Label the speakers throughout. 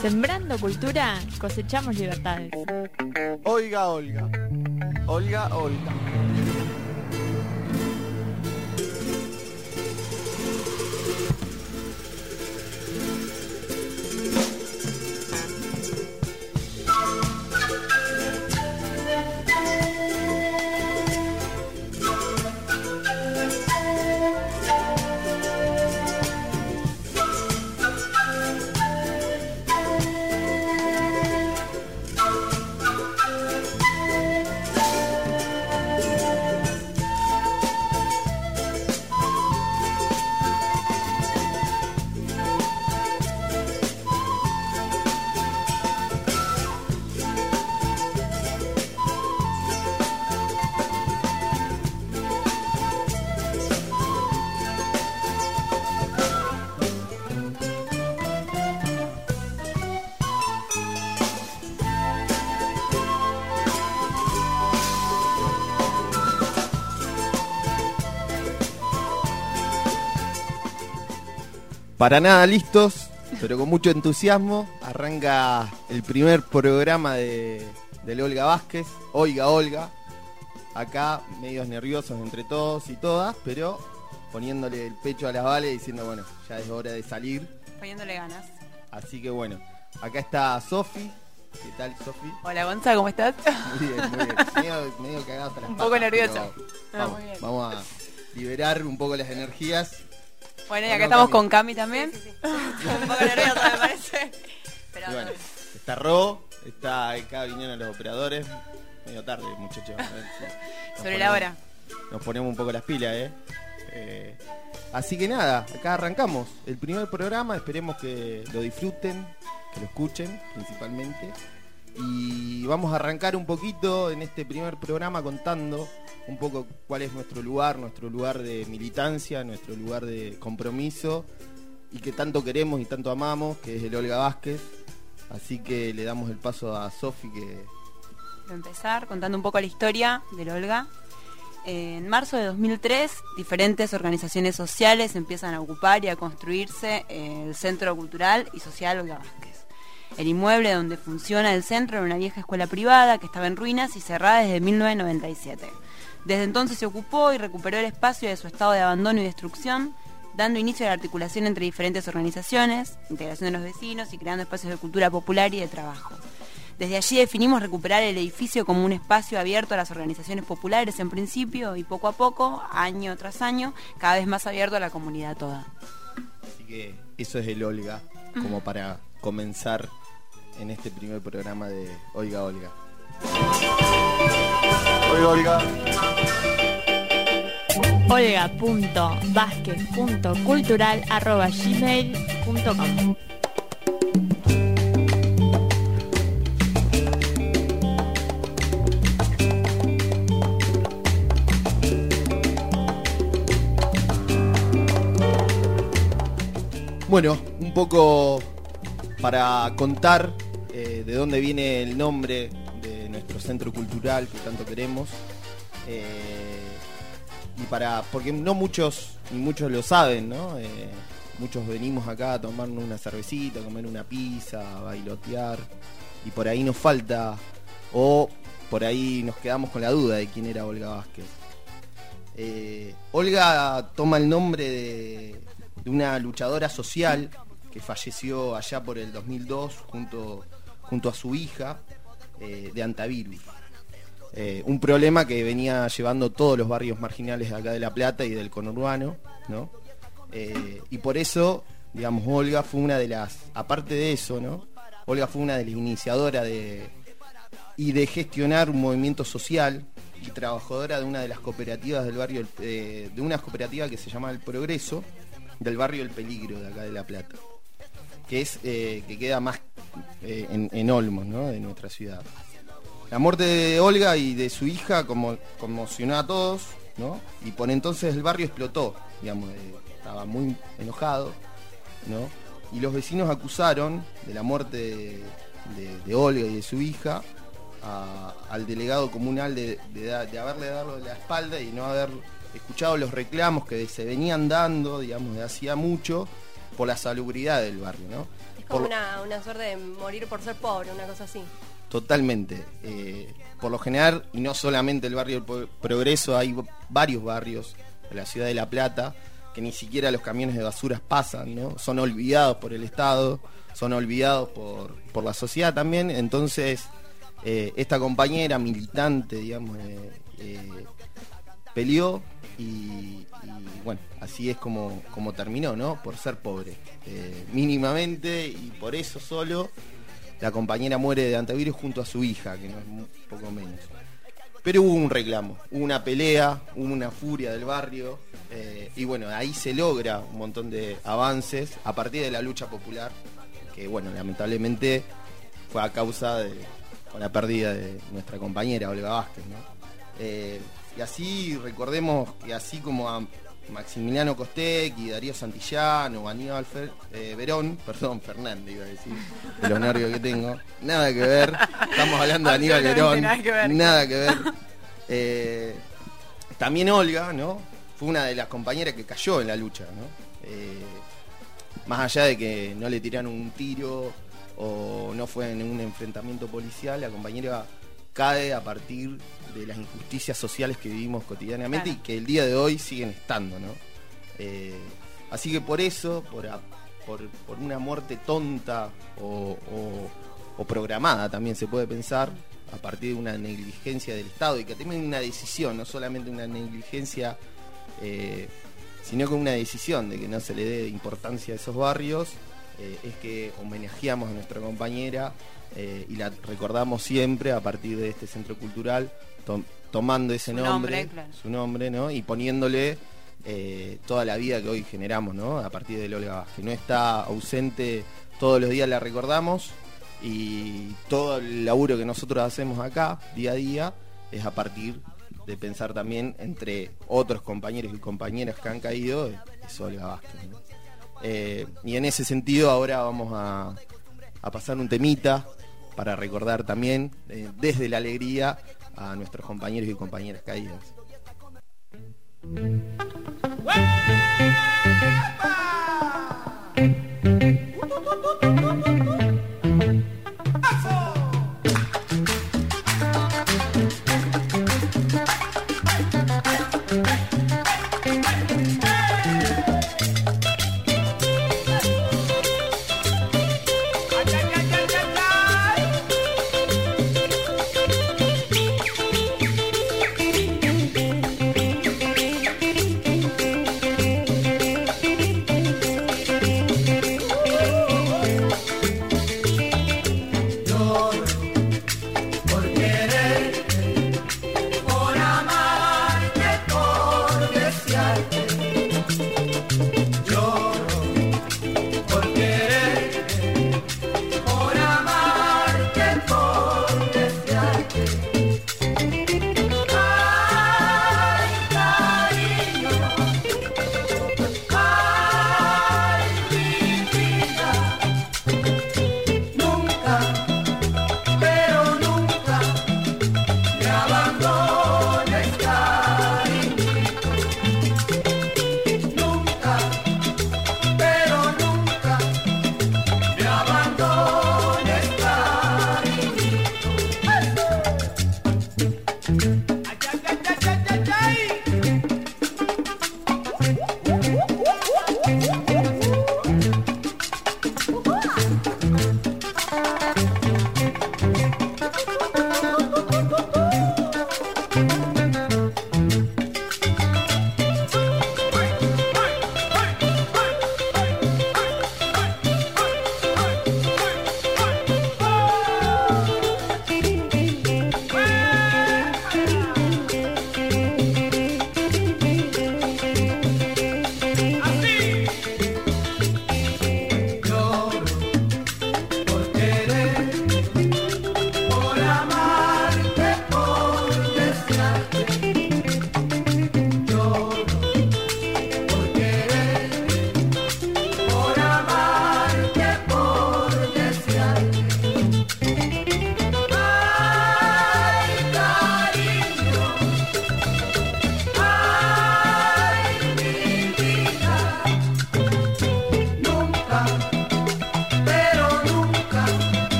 Speaker 1: Sembrando cultura, cosechamos libertades.
Speaker 2: Oiga, Olga. Olga, Olga. Para nada listos, pero con mucho entusiasmo, arranca el primer programa de, del Olga Vázquez, Oiga Olga. Acá, medios nerviosos entre todos y todas, pero poniéndole el pecho a las balas y diciendo, bueno, ya es hora de salir.
Speaker 3: Poniéndole ganas.
Speaker 2: Así que bueno, acá está Sofi. ¿Qué tal, Sofi?
Speaker 3: Hola, Gonza, ¿cómo estás?
Speaker 2: Muy bien, muy bien. Medio, medio cagado hasta las
Speaker 3: Un poco nerviosa.
Speaker 2: pero
Speaker 3: Ah,
Speaker 2: Vamos,
Speaker 3: muy bien.
Speaker 2: vamos a liberar un poco las energías.
Speaker 3: Bueno, y
Speaker 2: Hola,
Speaker 3: acá estamos
Speaker 2: Cami.
Speaker 3: con Cami también. Un poco nerviosa, me parece. Pero
Speaker 2: Y bueno, está Ro, está acá vinieron los operadores. Medio tarde, muchachos. Si
Speaker 3: sobre la hora.
Speaker 2: Nos ponemos un poco las pilas, ¿eh? Eh, Así que nada, acá arrancamos el primer programa. Esperemos que lo disfruten, que lo escuchen principalmente. Y vamos a arrancar un poquito en este primer programa contando un poco cuál es nuestro lugar, nuestro lugar de militancia, nuestro lugar de compromiso y que tanto queremos y tanto amamos, que es el Olga Vázquez. Así que le damos el paso a Sofi que
Speaker 3: Voy a empezar contando un poco la historia del Olga. En marzo de 2003, diferentes organizaciones sociales empiezan a ocupar y a construirse el Centro Cultural y Social Olga Vázquez. El inmueble donde funciona el centro era una vieja escuela privada que estaba en ruinas y cerrada desde 1997. Desde entonces se ocupó y recuperó el espacio de su estado de abandono y destrucción, dando inicio a la articulación entre diferentes organizaciones, integración de los vecinos y creando espacios de cultura popular y de trabajo. Desde allí definimos recuperar el edificio como un espacio abierto a las organizaciones populares en principio y poco a poco, año tras año, cada vez más abierto a la comunidad toda.
Speaker 2: Así que eso es el Olga, como para comenzar en este primer programa de Oiga Olga. Oiga Olga.
Speaker 1: olga.vázquez.cultural.gmail.com
Speaker 2: Bueno, un poco para contar eh, de dónde viene el nombre de nuestro centro cultural que tanto queremos. Eh, y para, porque no muchos, ni muchos lo saben, ¿no? Eh, muchos venimos acá a tomarnos una cervecita, comer una pizza, a bailotear. Y por ahí nos falta, o por ahí nos quedamos con la duda de quién era Olga Vázquez. Olga toma el nombre de una luchadora social que falleció allá por el 2002 junto, junto a su hija eh, de antavirus. Eh, un problema que venía llevando todos los barrios marginales de acá de La Plata y del conurbano, ¿no? Eh, y por eso, digamos, Olga fue una de las, aparte de eso, ¿no? Olga fue una de las iniciadoras de, y de gestionar un movimiento social y trabajadora de una de las cooperativas del barrio, de una cooperativa que se llama El Progreso, del barrio El Peligro de acá de La Plata, que es eh, que queda más eh, en, en Olmos, ¿no? de nuestra ciudad. La muerte de Olga y de su hija como, conmocionó a todos, ¿no? Y por entonces el barrio explotó, digamos, eh, estaba muy enojado, ¿no? Y los vecinos acusaron de la muerte de, Olga y de su hija al delegado comunal de, de haberle dado la espalda y no haber escuchado los reclamos que se venían dando, digamos, de hacía mucho, por la salubridad del barrio, ¿no?
Speaker 4: Es como
Speaker 2: Por-
Speaker 4: una, una suerte de morir por ser pobre, una cosa así.
Speaker 2: Totalmente. Eh, por lo general, y no solamente el barrio del Progreso, hay varios barrios de la ciudad de La Plata que ni siquiera los camiones de basuras pasan, ¿no? Son olvidados por el Estado, son olvidados por, por la sociedad también. Entonces, eh, esta compañera militante, digamos, eh, eh, peleó y, bueno, así es como, como terminó, ¿no? Por ser pobre, eh, mínimamente y por eso solo la compañera muere de antivirus junto a su hija, que no es poco menos. Pero hubo un reclamo, hubo una pelea, hubo una furia del barrio eh, y bueno, ahí se logra un montón de avances a partir de la lucha popular, que bueno, lamentablemente fue a causa de con la pérdida de nuestra compañera Olga Vázquez, ¿no? Eh, y así recordemos que así como a Maximiliano Costec y Darío Santillán o Aníbal Fer- eh, Verón, perdón, Fernández iba a decir, de los nervios que tengo, nada que ver, estamos hablando de Aníbal Verón,
Speaker 3: nada que ver.
Speaker 2: nada que ver. Eh, también Olga, ¿no? Fue una de las compañeras que cayó en la lucha, ¿no? Eh, más allá de que no le tiraron un tiro o no fue en un enfrentamiento policial, la compañera cae a partir de las injusticias sociales que vivimos cotidianamente
Speaker 3: Claro.
Speaker 2: y que el día de hoy siguen estando, ¿no? Eh, así que por eso, por, a- por, por una muerte tonta o, o- o programada también se puede pensar, a partir de una negligencia del Estado y que también una decisión, no solamente una negligencia, eh, sino con una decisión de que no se le dé importancia a esos barrios, eh, es que homenajeamos a nuestra compañera eh, y la recordamos siempre a partir de este centro cultural, tom- tomando ese
Speaker 3: Su
Speaker 2: nombre,
Speaker 3: nombre, claro.
Speaker 2: su nombre, ¿no? Y poniéndole eh, toda la vida que hoy generamos, ¿no? A partir de Olga Vázquez. No está ausente, todos los días la recordamos y todo el laburo que nosotros hacemos acá, día a día, es a partir de pensar también entre otros compañeros y compañeras que han caído, es Olga Vázquez. ¿no? Eh, y en ese sentido ahora vamos a, a pasar un temita para recordar también eh, desde la alegría a nuestros compañeros y compañeras caídas.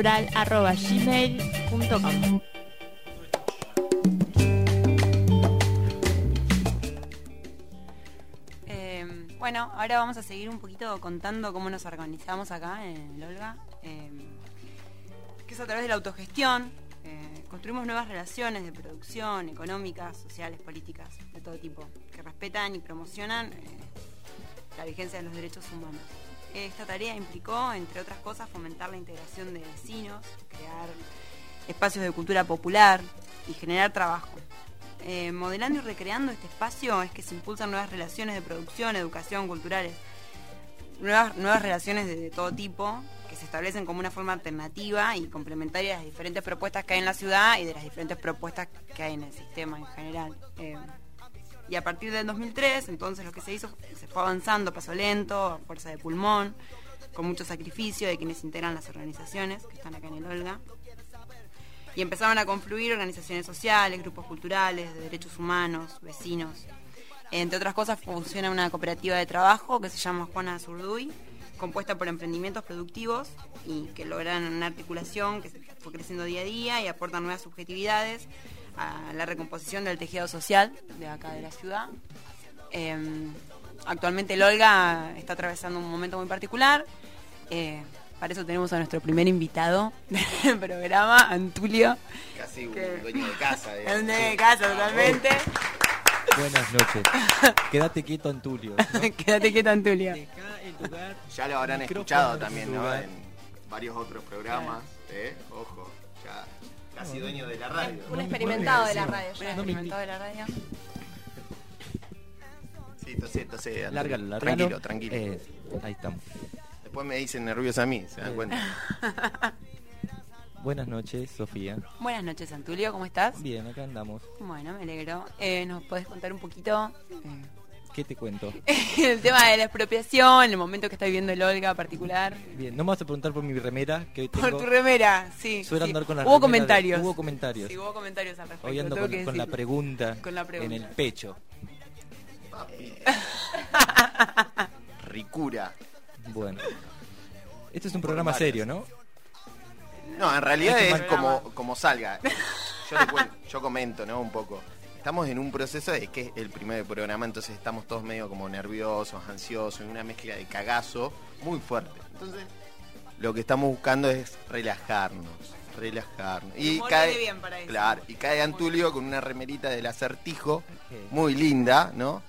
Speaker 1: olga.vázquez.cultural.gmail.com
Speaker 3: Eh, bueno, ahora vamos a seguir un poquito contando cómo nos organizamos acá en el Olga, eh, que es a través de la autogestión. eh, construimos nuevas relaciones de producción, económicas, sociales, políticas, de todo tipo, que respetan y promocionan eh, la vigencia de los derechos humanos. Esta tarea implicó, entre otras cosas, fomentar la integración de vecinos, crear espacios de cultura popular y generar trabajo. Eh, modelando y recreando este espacio es que se impulsan nuevas relaciones de producción, educación, culturales, nuevas, nuevas relaciones de, todo tipo que se establecen como una forma alternativa y complementaria de las diferentes propuestas que hay en la ciudad y de las diferentes propuestas que hay en el sistema en general. Eh, y a partir del 2003, entonces lo que se hizo, se fue avanzando paso lento, a fuerza de pulmón, con mucho sacrificio de quienes integran las organizaciones que están acá en el Olga. Y empezaron a confluir organizaciones sociales, grupos culturales, de derechos humanos, vecinos. Entre otras cosas, funciona una cooperativa de trabajo que se llama Juana Zurduy, compuesta por emprendimientos productivos y que logran una articulación que fue creciendo día a día y aportan nuevas subjetividades a la recomposición del tejido social de acá de la ciudad. Eh, actualmente el Olga está atravesando un momento muy particular. Eh, para eso tenemos a nuestro primer invitado del programa, Antulio.
Speaker 2: Casi un dueño de casa. eh.
Speaker 3: Es un de casa totalmente.
Speaker 5: Buenas noches. Quédate quieto, Antulio.
Speaker 3: Quédate quieto, Antulio.
Speaker 5: Deja el lugar.
Speaker 2: Ya lo habrán escuchado también, ¿no? En varios otros programas. ¿eh? Ojo, casi dueño de la radio.
Speaker 4: Un experimentado de la radio.
Speaker 3: Un
Speaker 4: ya.
Speaker 3: experimentado de la radio.
Speaker 2: Sí, tosé. Antonio.
Speaker 5: Lárgalo, lárgalo.
Speaker 2: Tranquilo, tranquilo.
Speaker 5: Eh, ahí estamos.
Speaker 2: Después me dicen nervioso a mí, ¿se dan
Speaker 5: Eh.
Speaker 2: cuenta?
Speaker 5: Buenas noches, Sofía.
Speaker 3: Buenas noches, Antulio, ¿cómo estás?
Speaker 5: Bien, acá andamos.
Speaker 3: Bueno, me alegro. Eh, ¿Nos podés contar un poquito eh,
Speaker 5: ¿Qué te cuento?
Speaker 3: el tema de la expropiación, el momento que está viviendo el Olga particular?
Speaker 5: Bien, no me vas a preguntar por mi remera que hoy
Speaker 3: Por
Speaker 5: tengo.
Speaker 3: tu remera, sí.
Speaker 5: Suelo
Speaker 3: sí.
Speaker 5: andar con la
Speaker 3: Hubo
Speaker 5: de-
Speaker 3: comentarios.
Speaker 5: hubo comentarios.
Speaker 3: Sí, hubo comentarios al respecto.
Speaker 5: Hoy ando
Speaker 3: tengo
Speaker 5: con, la pregunta
Speaker 3: Con la pregunta.
Speaker 5: en el pecho.
Speaker 2: Ricura.
Speaker 5: Bueno. Este es un programa serio, ¿no?
Speaker 2: No, en realidad
Speaker 3: Este
Speaker 2: es como, como salga. Yo, le cuento- yo comento, ¿no? Un poco. Estamos en un proceso de que es el primer programa, entonces estamos todos medio como nerviosos, ansiosos, en una mezcla de cagazo muy fuerte. Entonces, lo que estamos buscando es relajarnos, relajarnos.
Speaker 3: El
Speaker 2: Y
Speaker 3: humor
Speaker 2: cae,
Speaker 3: viene bien para eso.
Speaker 2: claro, y cae Antulio con una remerita del acertijo, muy linda, ¿no?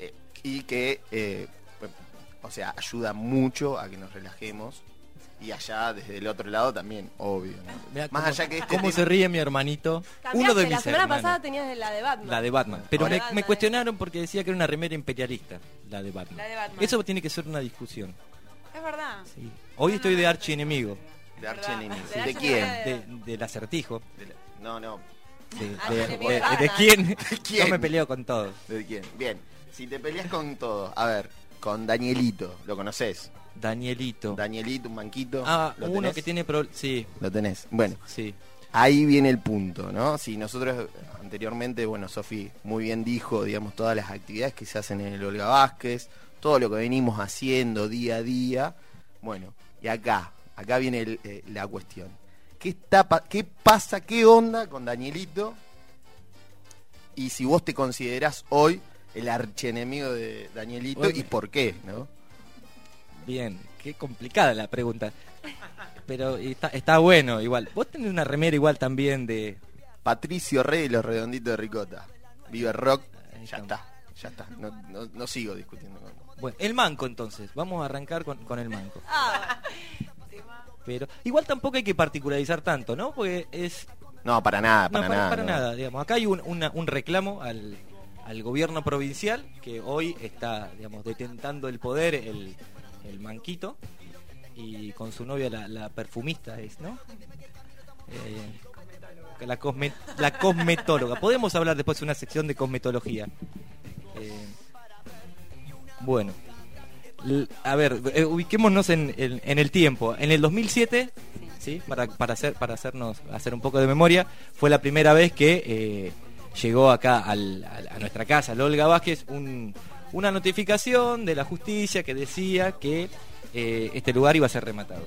Speaker 2: Eh, y que, eh, o sea, ayuda mucho a que nos relajemos. Y allá, desde el otro lado también, obvio. ¿no?
Speaker 5: Mirá
Speaker 2: Más
Speaker 5: cómo-
Speaker 2: allá que este
Speaker 5: ¿Cómo
Speaker 2: tema-
Speaker 5: se ríe mi hermanito?
Speaker 4: Cambiaste,
Speaker 5: Uno de
Speaker 4: la
Speaker 5: mis
Speaker 4: semana
Speaker 5: hermanos.
Speaker 4: pasada tenías la de Batman.
Speaker 5: La de Batman. Pero me,
Speaker 4: Batman,
Speaker 5: me
Speaker 4: eh.
Speaker 5: cuestionaron porque decía que era una remera imperialista, la de Batman.
Speaker 3: La de Batman.
Speaker 5: Eso tiene que ser una discusión.
Speaker 3: Es verdad.
Speaker 5: Sí. Hoy estoy de archienemigo,
Speaker 2: De archienemigo.
Speaker 3: De
Speaker 2: ¿De quién?
Speaker 3: de-
Speaker 5: de, del acertijo.
Speaker 2: De la- No, no.
Speaker 5: De, de-
Speaker 4: Archienemigo
Speaker 5: de-
Speaker 4: de Batman.
Speaker 5: ¿de quién?
Speaker 2: quién?
Speaker 5: Yo me peleo con todos.
Speaker 2: ¿De quién? Bien. Si te peleas con todo, a ver, con Danielito, ¿lo conoces?
Speaker 5: Danielito.
Speaker 2: Danielito, un manquito.
Speaker 5: Ah,
Speaker 2: ¿lo
Speaker 5: uno
Speaker 2: tenés?
Speaker 5: que tiene pro... Sí,
Speaker 2: Lo tenés. Bueno,
Speaker 5: sí.
Speaker 2: ahí viene el punto, ¿no? Si nosotros anteriormente, bueno, Sofi muy bien dijo, digamos, todas las actividades que se hacen en el Olga Vázquez, todo lo que venimos haciendo día a día, bueno, y acá, acá viene el, eh, la cuestión. ¿Qué, está, pa- ¿Qué pasa, qué onda con Danielito? Y si vos te considerás hoy el archienemigo de Danielito
Speaker 5: Bueno.
Speaker 2: y por qué, ¿no?
Speaker 5: Bien, qué complicada la pregunta. pero está, está bueno igual. Vos tenés una remera igual también de...
Speaker 2: Patricio Rey y los redonditos de Ricota. Vive rock. Ya está, ya está. No, no- no sigo discutiendo con
Speaker 5: Bueno, el manco entonces. Vamos a arrancar con, con el manco.
Speaker 4: Ah,
Speaker 5: Pero igual tampoco hay que particularizar tanto, ¿no? Porque es...
Speaker 2: No, para nada,
Speaker 5: No,
Speaker 2: para,
Speaker 5: para,
Speaker 2: nada.
Speaker 5: para
Speaker 2: no.
Speaker 5: nada, digamos. Acá hay un, una- un reclamo al, al gobierno provincial que hoy está, digamos, detentando el poder el, el manquito y con su novia la, perfumista es, ¿no? Eh, la, cosme- la cosmetóloga. Podemos hablar después de una sección de cosmetología. Eh, bueno. A ver, eh, ubiquémonos en, en- el tiempo. En el 2007, ¿sí? para, para, hacer, para hacernos hacer un poco de memoria, fue la primera vez que eh, llegó acá a nuestra casa, al Olga Vázquez, un- una notificación de la justicia que decía que eh, este lugar iba a ser rematado.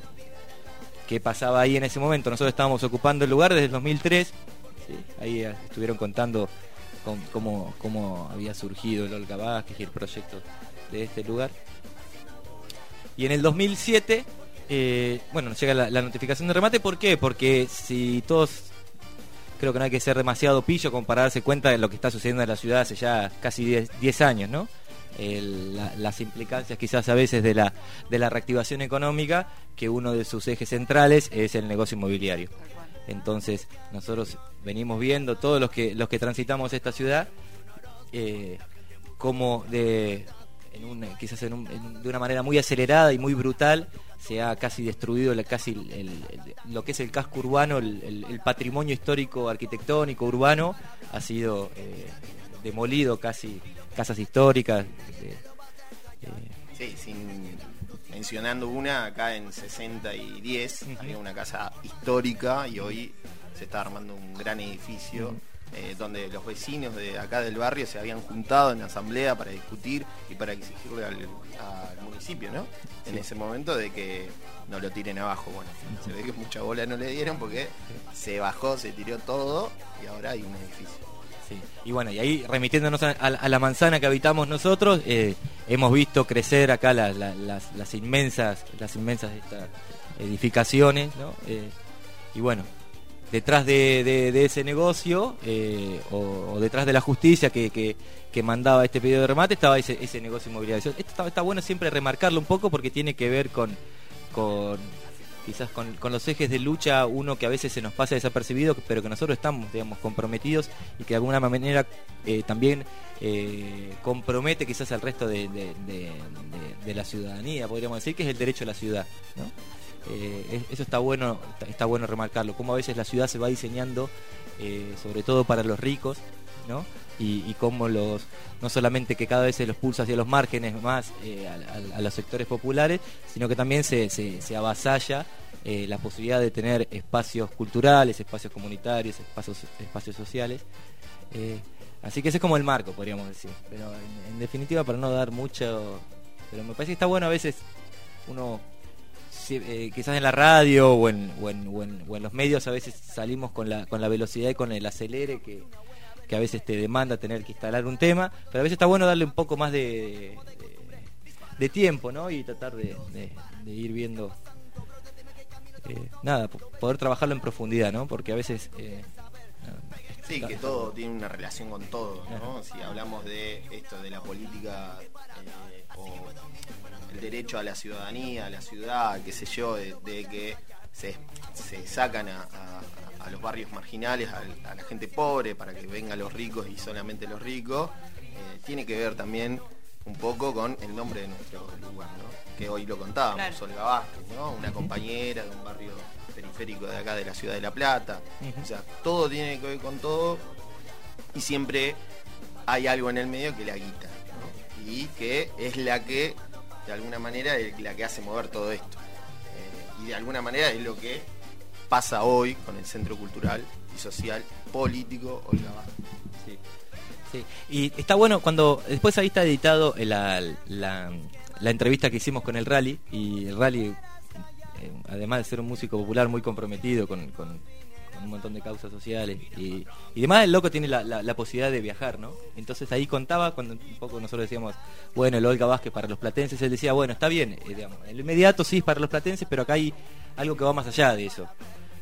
Speaker 5: ¿Qué pasaba ahí en ese momento? Nosotros estábamos ocupando el lugar desde el 2003. ¿sí? Ahí eh, estuvieron contando con- cómo, cómo había surgido el Olga Vázquez y el proyecto de este lugar. Y en el 2007, eh, bueno, nos llega la, notificación de remate. ¿Por qué? Porque si todos, creo que no hay que ser demasiado pillo como para darse cuenta de lo que está sucediendo en la ciudad hace ya casi 10 10 años, ¿no? El- la- las implicancias quizás a veces de la, de la reactivación económica, que uno de sus ejes centrales es el negocio inmobiliario. Entonces, nosotros venimos viendo, todos los que, los que transitamos esta ciudad, eh, como de, en un- quizás en un- en- de una manera muy acelerada y muy brutal, se ha casi destruido la- casi el- el- el- lo que es el casco urbano, el patrimonio histórico, arquitectónico, urbano, ha sido eh, demolido casi, casas históricas. eh,
Speaker 2: Sí, sin, mencionando una, acá en 60 y 10
Speaker 5: Ujú.
Speaker 2: había una casa histórica y hoy se está armando un gran edificio eh, donde los vecinos de acá del barrio se habían juntado en asamblea para discutir y para exigirle al, al municipio, ¿no? En ese momento de que no lo tiren abajo. Bueno, se ve que mucha bola no le dieron porque se bajó, se tiró todo y ahora hay un edificio.
Speaker 5: Y bueno, y ahí remitiéndonos a, la- manzana que habitamos nosotros, eh, hemos visto crecer acá la- la- las, las inmensas, las inmensas estas edificaciones, ¿no? Eh, y bueno, detrás de, de- ese negocio, eh, o, o detrás de la justicia que, que- que mandaba este pedido de remate, estaba ese, ese negocio inmobiliario. Esto está, está bueno siempre remarcarlo un poco porque tiene que ver con, con quizás con, con los ejes de lucha, uno que a veces se nos pasa desapercibido, pero que nosotros estamos, digamos, comprometidos y que de alguna manera eh, también eh, compromete quizás al resto de, de- la ciudadanía, podríamos decir, que es el derecho a la ciudad. Eh, es- eso está bueno, está, bueno remarcarlo, como a veces la ciudad se va diseñando, sobre todo para los ricos, Y, cómo los, no solamente que cada vez se los pulsa hacia los márgenes más eh, a, los sectores populares, sino que también se, se, se avasalla eh, la posibilidad de tener espacios culturales, espacios comunitarios, espacios, espacios sociales. Eh, así que ese es como el marco, podríamos decir. Pero en, definitiva, para no dar mucho... Pero me parece que está bueno a veces uno quizás en la radio o en, o, en, o en- o en los medios a veces salimos con la, con la velocidad y con el acelere que, que a veces te demanda tener que instalar un tema, pero a veces está bueno darle un poco más de, de, de tiempo, ¿no? Y tratar de, de- de ir viendo, eh, nada, po- poder trabajarlo en profundidad, ¿no? Porque a veces... eh,
Speaker 2: Sí, que todo tiene una relación con todo, ¿no? Si hablamos de esto de la política eh, o el derecho a la ciudadanía, a la ciudad, qué sé yo, de, de que se, se sacan a, a- a los barrios marginales, al- a, la gente pobre, para que vengan los ricos y solamente los ricos, eh, tiene que ver también un poco con el nombre de nuestro lugar, ¿no? Que hoy lo contábamos,
Speaker 3: Claro.
Speaker 2: Olga Vázquez, ¿no? Una compañera de un barrio periférico de acá de la ciudad de La Plata. O sea, todo tiene que ver con todo y siempre hay algo en el medio que la guita ¿no? y que es la que de alguna manera es la que hace mover todo esto y de alguna manera es lo que pasa hoy con el Centro Cultural y Social Político Olga.
Speaker 5: Sí, sí. Y está bueno cuando después ahí está editado la, la, entrevista que hicimos con el Rally y el Rally, eh, además de ser un músico popular muy comprometido con- con un montón de causas sociales y, y demás, el loco tiene la, la- la posibilidad de viajar, ¿no? Entonces ahí contaba, cuando un poco nosotros decíamos, bueno, el Olga Vázquez para los platenses, él decía, bueno, está bien, eh, digamos, en lo inmediato sí es para los platenses, pero acá hay algo que va más allá de eso,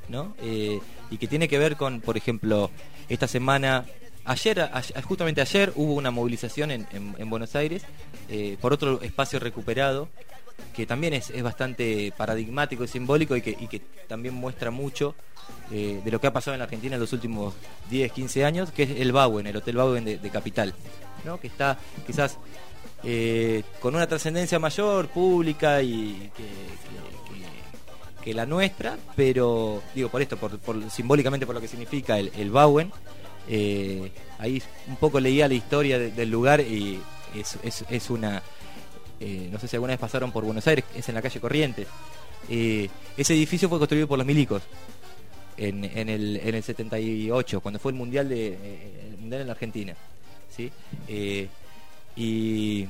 Speaker 5: ¿no? Eh, y que tiene que ver con, por ejemplo, esta semana, ayer, a- justamente ayer hubo una movilización en Buenos Aires eh, por otro espacio recuperado, que también es, es bastante paradigmático y simbólico y que, y que también muestra mucho eh, de lo que ha pasado en la Argentina en los últimos 10, 15 años, que es el Bauen, el Hotel Bauen de, Capital, ¿no? que está quizás eh, con una trascendencia mayor, pública y que, la nuestra, pero digo por esto, por, simbólicamente por lo que significa el, el Bauen, eh, ahí un poco leía la historia de- del lugar y es, una, no sé si alguna vez pasaron por Buenos Aires, es en la calle Corrientes. Ese edificio fue construido por los milicos en, en el, en el 78, cuando fue el mundial de eh, el mundial en la Argentina, ¿sí? Eh, y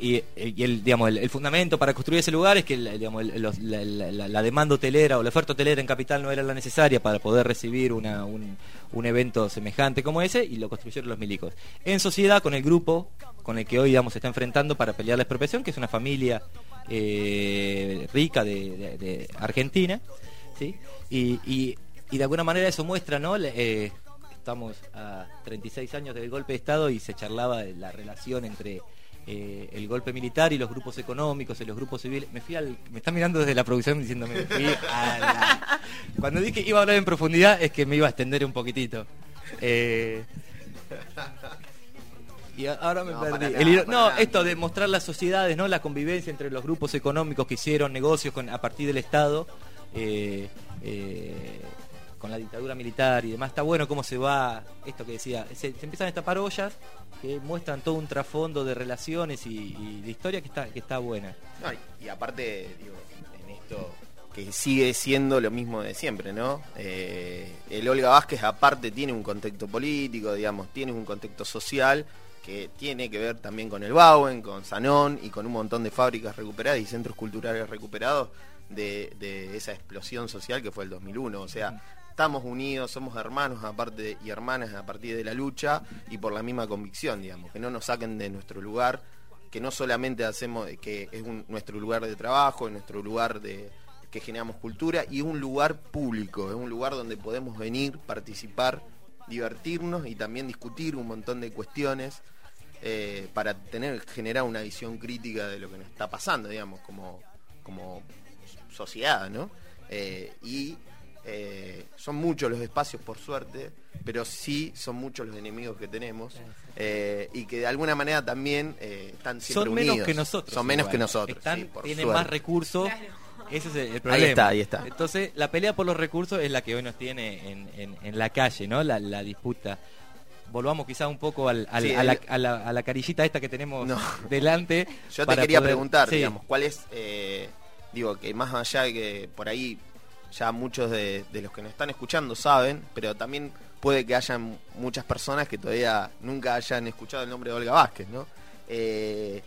Speaker 5: y, el, digamos, el, fundamento para construir ese lugar es que digamos, la, demanda hotelera o la oferta hotelera en Capital no era la necesaria para poder recibir una- un, un evento semejante como ese y lo construyeron los milicos. En sociedad con el grupo con el que hoy digamos, se está enfrentando para pelear la expropiación, que es una familia eh, rica de Argentina, ¿sí? y, y- y de alguna manera eso muestra, ¿no? Eh, estamos a 36 años del golpe de Estado y se charlaba de la relación entre eh, el golpe militar y los grupos económicos y los grupos civiles. Me fui al, me está mirando desde la producción diciéndome, me fui a la- Cuando dije que iba a hablar en profundidad es que me iba a extender un poquitito. Eh, y ahora me
Speaker 2: No,
Speaker 5: perdí. El no, esto de mostrar las sociedades, ¿no? La convivencia entre los grupos económicos que hicieron negocios con, a partir del Estado, eh, eh, con la dictadura militar y demás. Está bueno cómo se va, esto que decía, se, empiezan a destapar ollas que muestran todo un trasfondo de relaciones y, de historia que está, que está buena.
Speaker 2: Y aparte, digo, en esto que sigue siendo lo mismo de siempre, ¿no? Eh, el Olga Vázquez aparte tiene un contexto político, digamos, tiene un contexto social que tiene que ver también con el Bauen, con Sanón y con un montón de fábricas recuperadas y centros culturales recuperados de, esa explosión social que fue el 2001. O sea, estamos unidos, somos hermanos aparte y hermanas a partir de la lucha y por la misma convicción, digamos, que no nos saquen de nuestro lugar que no solamente hacemos, que es nuestro lugar de trabajo, es nuestro lugar de que generamos cultura y un lugar público, es un lugar donde podemos venir, participar, divertirnos y también discutir un montón de cuestiones eh, para tener generar una visión crítica de lo que nos está pasando, digamos, como, como sociedad, ¿no? Eh, y eh, son muchos los espacios, por suerte, pero sí son muchos los enemigos que tenemos eh, y que de alguna manera también eh, están siempre
Speaker 5: Son menos que nosotros.
Speaker 2: Son menos
Speaker 5: igual.
Speaker 2: que nosotros.
Speaker 5: Están-
Speaker 2: sí, por
Speaker 5: tienen
Speaker 2: suerte.
Speaker 5: más recursos. Ese es el, problema.
Speaker 2: está, ahí está.
Speaker 5: Entonces, la pelea por los recursos es la que hoy nos tiene en, en- en la calle, ¿no? La, la disputa. Volvamos quizá un poco al- al-
Speaker 2: Sí,
Speaker 5: a, la, a la- a la carillita esta que tenemos
Speaker 2: No.
Speaker 5: delante.
Speaker 2: Yo te quería
Speaker 5: poder-
Speaker 2: preguntar,
Speaker 5: Sí.
Speaker 2: digamos, cuál es, eh, digo, que más allá de que por ahí ya muchos de, de los que nos están escuchando saben, pero también puede que hayan muchas personas que todavía nunca hayan escuchado el nombre de Olga Vázquez, ¿no? Eh,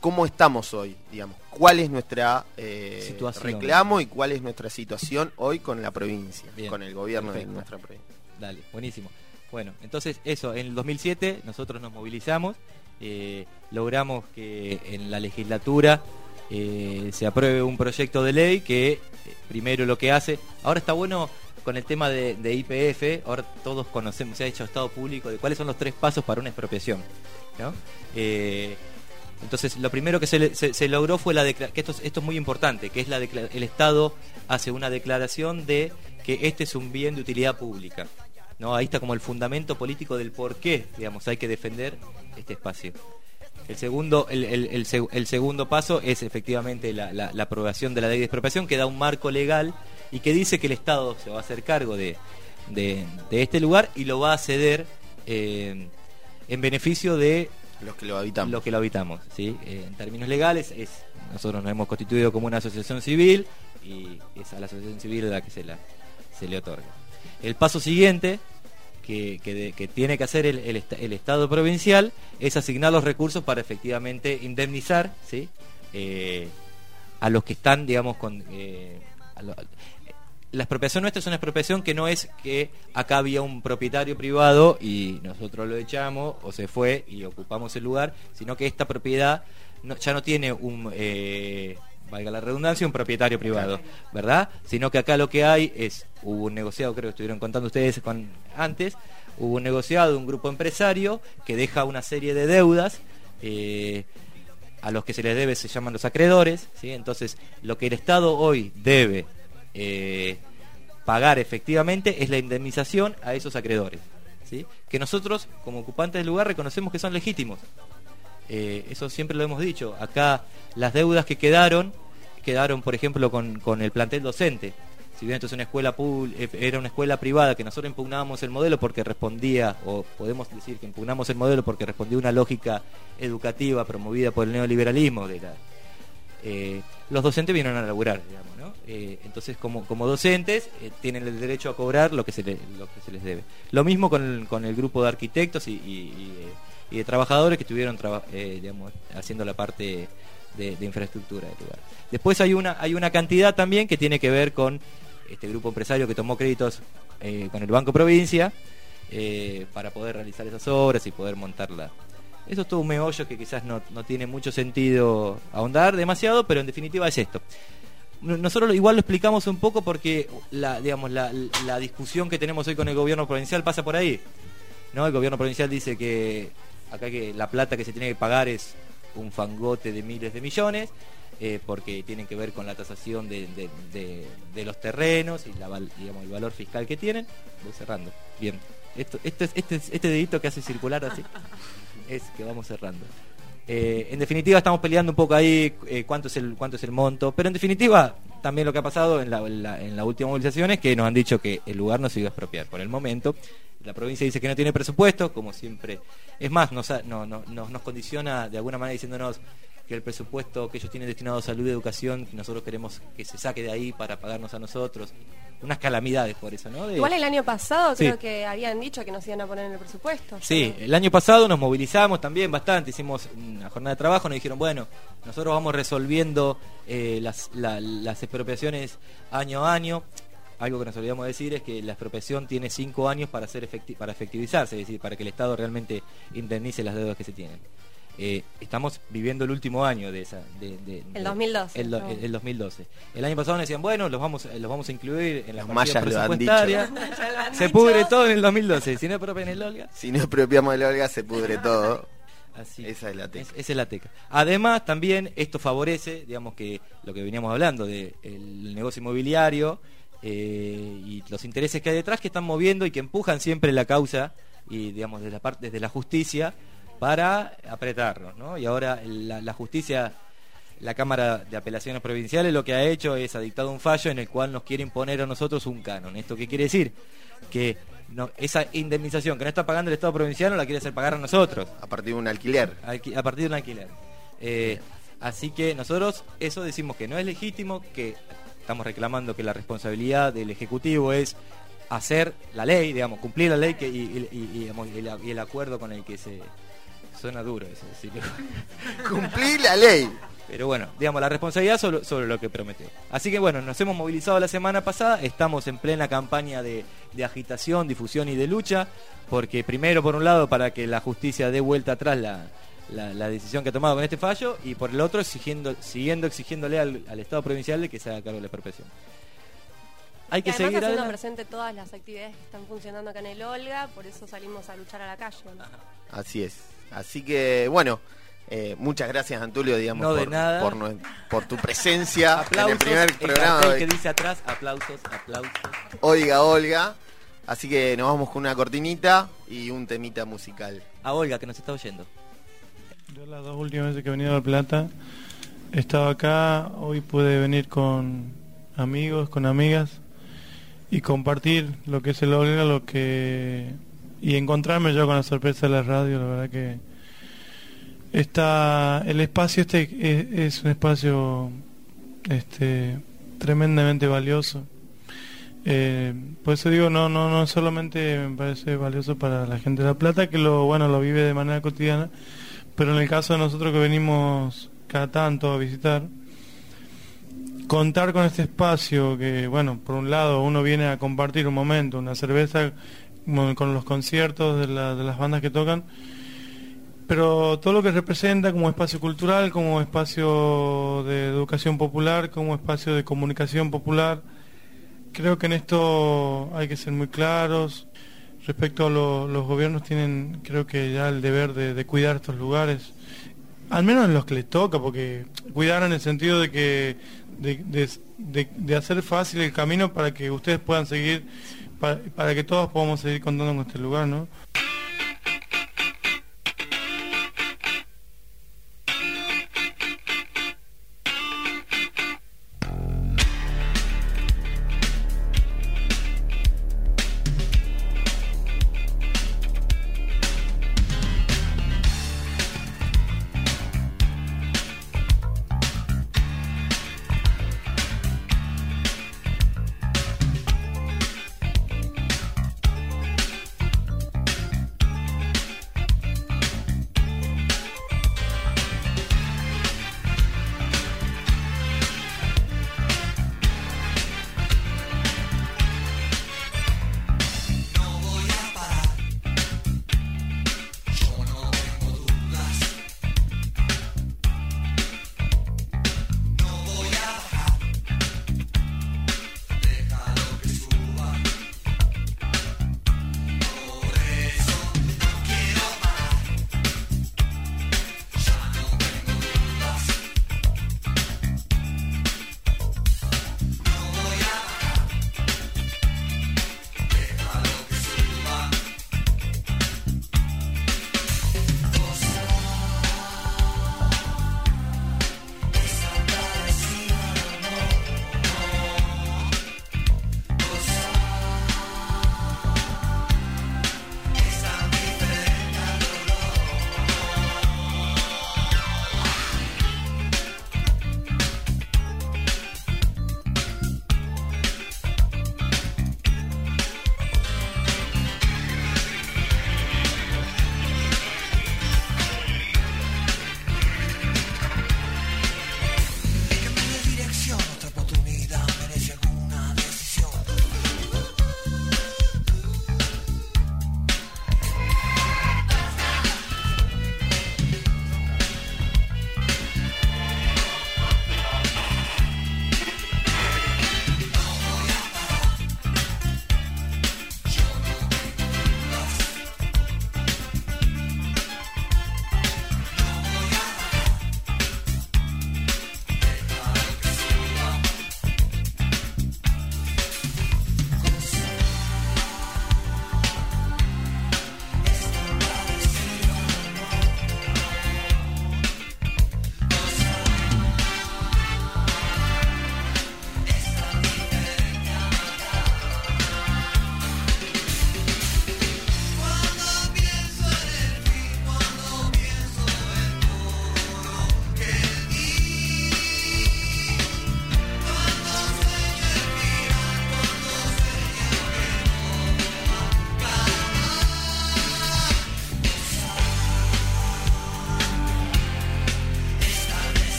Speaker 2: ¿Cómo estamos hoy, digamos? ¿Cuál es nuestra eh,
Speaker 5: Situación.
Speaker 2: reclamo y cuál es nuestra situación hoy con la provincia,
Speaker 5: Bien,
Speaker 2: con el gobierno
Speaker 5: perfecto.
Speaker 2: de nuestra provincia?
Speaker 5: Dale, buenísimo. Bueno, entonces eso, en el 2007 nosotros nos movilizamos, eh, logramos que en la legislatura eh, se apruebe un proyecto de ley que eh, primero lo que hace, ahora está bueno con el tema de, IPF, ahora todos conocemos, se ha hecho estado público de cuáles son los tres pasos para una expropiación. Eh, entonces, lo primero que se, logró fue la que esto, es- esto es muy importante, que es la el Estado hace una declaración de que este es un bien de utilidad pública. ¿no? Ahí está como el fundamento político del por qué, digamos, hay que defender este espacio. El segundo, el, el- el el segundo paso es efectivamente la, la- la aprobación de la ley de expropiación que da un marco legal y que dice que el Estado se va a hacer cargo de, de- de este lugar y lo va a ceder eh, en beneficio de
Speaker 2: Los que lo habitamos.
Speaker 5: lo que lo habitamos. ¿sí? Eh, en términos legales, es nosotros nos hemos constituido como una asociación civil y es a la asociación civil a la que se, la, se le otorga. El paso siguiente que, tiene que hacer el, el esta- el Estado provincial es asignar los recursos para efectivamente indemnizar. Eh, a los que están, digamos, con... eh, a lo- la expropiación nuestra es una expropiación que no es que acá había un propietario privado y nosotros lo echamos o se fue y ocupamos el lugar, sino que esta propiedad no- ya no tiene un, eh, valga la redundancia, un propietario privado, ¿verdad? Sino que acá lo que hay es, hubo un negociado, creo que estuvieron contando ustedes con- antes, hubo un negociado de un grupo empresario que deja una serie de deudas. eh, a los que se les debe se llaman los acreedores, ¿sí? entonces lo que el Estado hoy debe eh, pagar efectivamente es la indemnización a esos acreedores, ¿sí? que nosotros como ocupantes del lugar reconocemos que son legítimos. Eh, eso siempre lo hemos dicho. Acá las deudas que quedaron, quedaron por ejemplo con, con el plantel docente. Si bien esto es una escuela eh, era una escuela privada que nosotros impugnábamos el modelo porque respondía, o podemos decir que impugnamos el modelo porque respondía una lógica educativa promovida por el neoliberalismo de la, eh, los docentes vienen a laburar, digamos, ¿no? Entonces, como, como docentes, tienen el derecho a cobrar lo que se, lo que se les debe. Lo mismo con el, con el grupo de arquitectos y- y, de trabajadores que estuvieron traba- eh, digamos, haciendo la parte de, infraestructura del lugar. Después hay una, hay una cantidad también que tiene que ver con este grupo empresario que tomó créditos eh, con el Banco Provincia eh, para poder realizar esas obras y poder montarla. Eso es todo un meollo que quizás no, no tiene mucho sentido ahondar demasiado, pero en definitiva es esto. No- Nosotros igual lo explicamos un poco porque la, digamos, la, la discusión que tenemos hoy con el gobierno provincial pasa por ahí. ¿no? El gobierno provincial dice que acá que la plata que se tiene que pagar es un fangote de miles de millones, eh, porque tienen que ver con la tasación de, de- de- de los terrenos y la, val- digamos, el valor fiscal que tienen. Voy cerrando. Bien. Esto, esto es, este, es- este dedito que hace circular así es que vamos cerrando. Eh, en definitiva estamos peleando un poco ahí eh, cuánto es el cuánto es el monto, pero en definitiva también lo que ha pasado en la, en la, en la última movilización es que nos han dicho que el lugar no se iba a expropiar por el momento. La provincia dice que no tiene presupuesto, como siempre. Es más, nos, no, no- nos, nos condiciona de alguna manera diciéndonos que el presupuesto que ellos tienen destinado a salud y educación, que nosotros queremos que se saque de ahí para pagarnos a nosotros. Unas calamidades por eso, ¿no? De-
Speaker 4: Igual el año pasado
Speaker 5: Sí.
Speaker 4: creo que habían dicho que nos iban a poner en el presupuesto.
Speaker 5: Sí, el año pasado nos movilizamos también bastante, hicimos una jornada de trabajo, nos dijeron, bueno, nosotros vamos resolviendo eh, las, la- las expropiaciones año a año. Algo que nos olvidamos decir es que la expropiación tiene cinco años para, ser efecti- para efectivizarse, es decir, para que el Estado realmente indemnice las deudas que se tienen. Eh, estamos viviendo el último año de esa... De, de-
Speaker 4: El
Speaker 5: de-
Speaker 4: 2012,
Speaker 5: El, el 2012. El año pasado nos decían, bueno, los vamos, los vamos a incluir en las
Speaker 2: han dicho.
Speaker 5: presupuestarias. Se pudre todo en el 2012. Si no expropian el Olga,
Speaker 2: Si no expropiamos el Olga, se pudre todo.
Speaker 5: Así.
Speaker 2: Esa es la teca.
Speaker 5: Es- esa es la teca. Además, también esto favorece, digamos que lo que veníamos hablando del negocio inmobiliario eh, y los intereses que hay detrás que están moviendo y que empujan siempre la causa y digamos desde la parte desde la justicia para apretarnos, ¿no? Y ahora la, la justicia la Cámara de Apelaciones Provinciales lo que ha hecho es ha dictado un fallo en el cual nos quiere imponer a nosotros un canon. ¿Esto qué quiere decir? Que no, esa indemnización que no está pagando el Estado provincial no la quiere hacer pagar a nosotros
Speaker 2: A partir de un alquiler.
Speaker 5: alqui- a partir de un alquiler. Eh, así que nosotros eso decimos que no es legítimo, que estamos reclamando que la responsabilidad del Ejecutivo es hacer la ley, digamos, cumplir la ley que, y, y- y- y, digamos, y el, y el acuerdo con el que se... Suena duro eso decirlo.
Speaker 2: Cumplir la ley.
Speaker 5: Pero bueno, digamos, la responsabilidad sobre, sobre lo que prometió. Así que bueno, nos hemos movilizado la semana pasada, estamos en plena campaña de, de agitación, difusión y de lucha, porque primero, por un lado, para que la justicia dé vuelta atrás la, la- la decisión que ha tomado con este fallo, y por el otro, exigiendo, siguiendo exigiéndole al, al Estado provincial de que se haga cargo de la expropiación. Hay
Speaker 4: Y
Speaker 5: que
Speaker 4: además
Speaker 5: seguir
Speaker 4: haciendo presente todas las actividades que están funcionando acá en el Olga, por eso salimos a luchar a la calle. ¿no?
Speaker 2: Así es. Así que, bueno, eh, muchas gracias, Antulio, digamos,
Speaker 5: No de
Speaker 2: por,
Speaker 5: nada.
Speaker 2: Por, por tu presencia
Speaker 5: Aplausos,
Speaker 2: en el primer
Speaker 5: el
Speaker 2: programa de
Speaker 5: que dice atrás, aplausos, aplausos.
Speaker 2: Oiga Olga. Así que nos vamos con una cortinita y un temita musical.
Speaker 5: A Olga, que nos está oyendo.
Speaker 6: Yo las dos últimas veces que he venido a La Plata he estado acá, hoy pude venir con amigos, con amigas y compartir lo que es el Olga, lo que y encontrarme yo con la sorpresa de la radio, la verdad que está el espacio este es, es un espacio este tremendamente valioso. Eh, por eso digo, no, no, no solamente me parece valioso para la gente de La Plata, que lo, bueno, lo vive de manera cotidiana, pero en el caso de nosotros que venimos cada tanto a visitar, contar con este espacio que, bueno, por un lado uno viene a compartir un momento, una cerveza con los conciertos de, de las bandas que tocan, pero todo lo que representa como espacio cultural, como espacio de educación popular, como espacio de comunicación popular, creo que en esto hay que ser muy claros. Respecto a lo- los gobiernos tienen, creo que ya el deber de, de cuidar estos lugares, al menos en los que les toca, porque cuidar en el sentido de que de, de- de- de hacer fácil el camino para que ustedes puedan seguir, para, para que todos podamos seguir contando con este lugar, ¿no?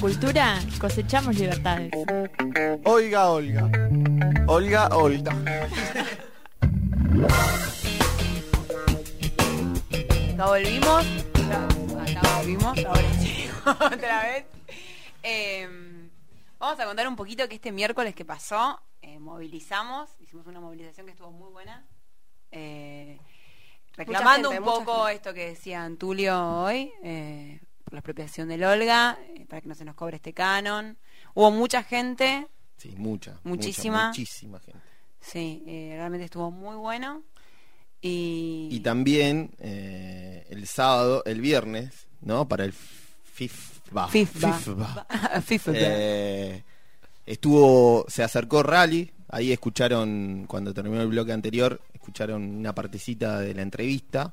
Speaker 1: Cultura, cosechamos libertades.
Speaker 2: Oiga, Olga. Olga, Olga.
Speaker 3: Acá volvimos. Ya, Acá volvimos. Ahora sí. Otra vez. Eh, vamos a contar un poquito que este miércoles que pasó, eh, movilizamos. Hicimos una movilización que estuvo muy buena. Eh, reclamando
Speaker 4: gente,
Speaker 3: un poco
Speaker 4: gente.
Speaker 3: esto que decía Antulio hoy, eh, por la expropiación del Olga, eh, para que no se nos cobre este canon. Hubo mucha gente,
Speaker 2: Sí, mucha.
Speaker 3: Muchísima.
Speaker 2: mucha, muchísima gente.
Speaker 3: sí, eh, realmente estuvo muy bueno. Y,
Speaker 2: Y también eh, el sábado, el viernes, ¿no? Para el FIFA.
Speaker 3: FIFA.
Speaker 2: FIFA.
Speaker 3: FIFA.
Speaker 2: Eh, estuvo, se acercó Rally, ahí escucharon, cuando terminó el bloque anterior, escucharon una partecita de la entrevista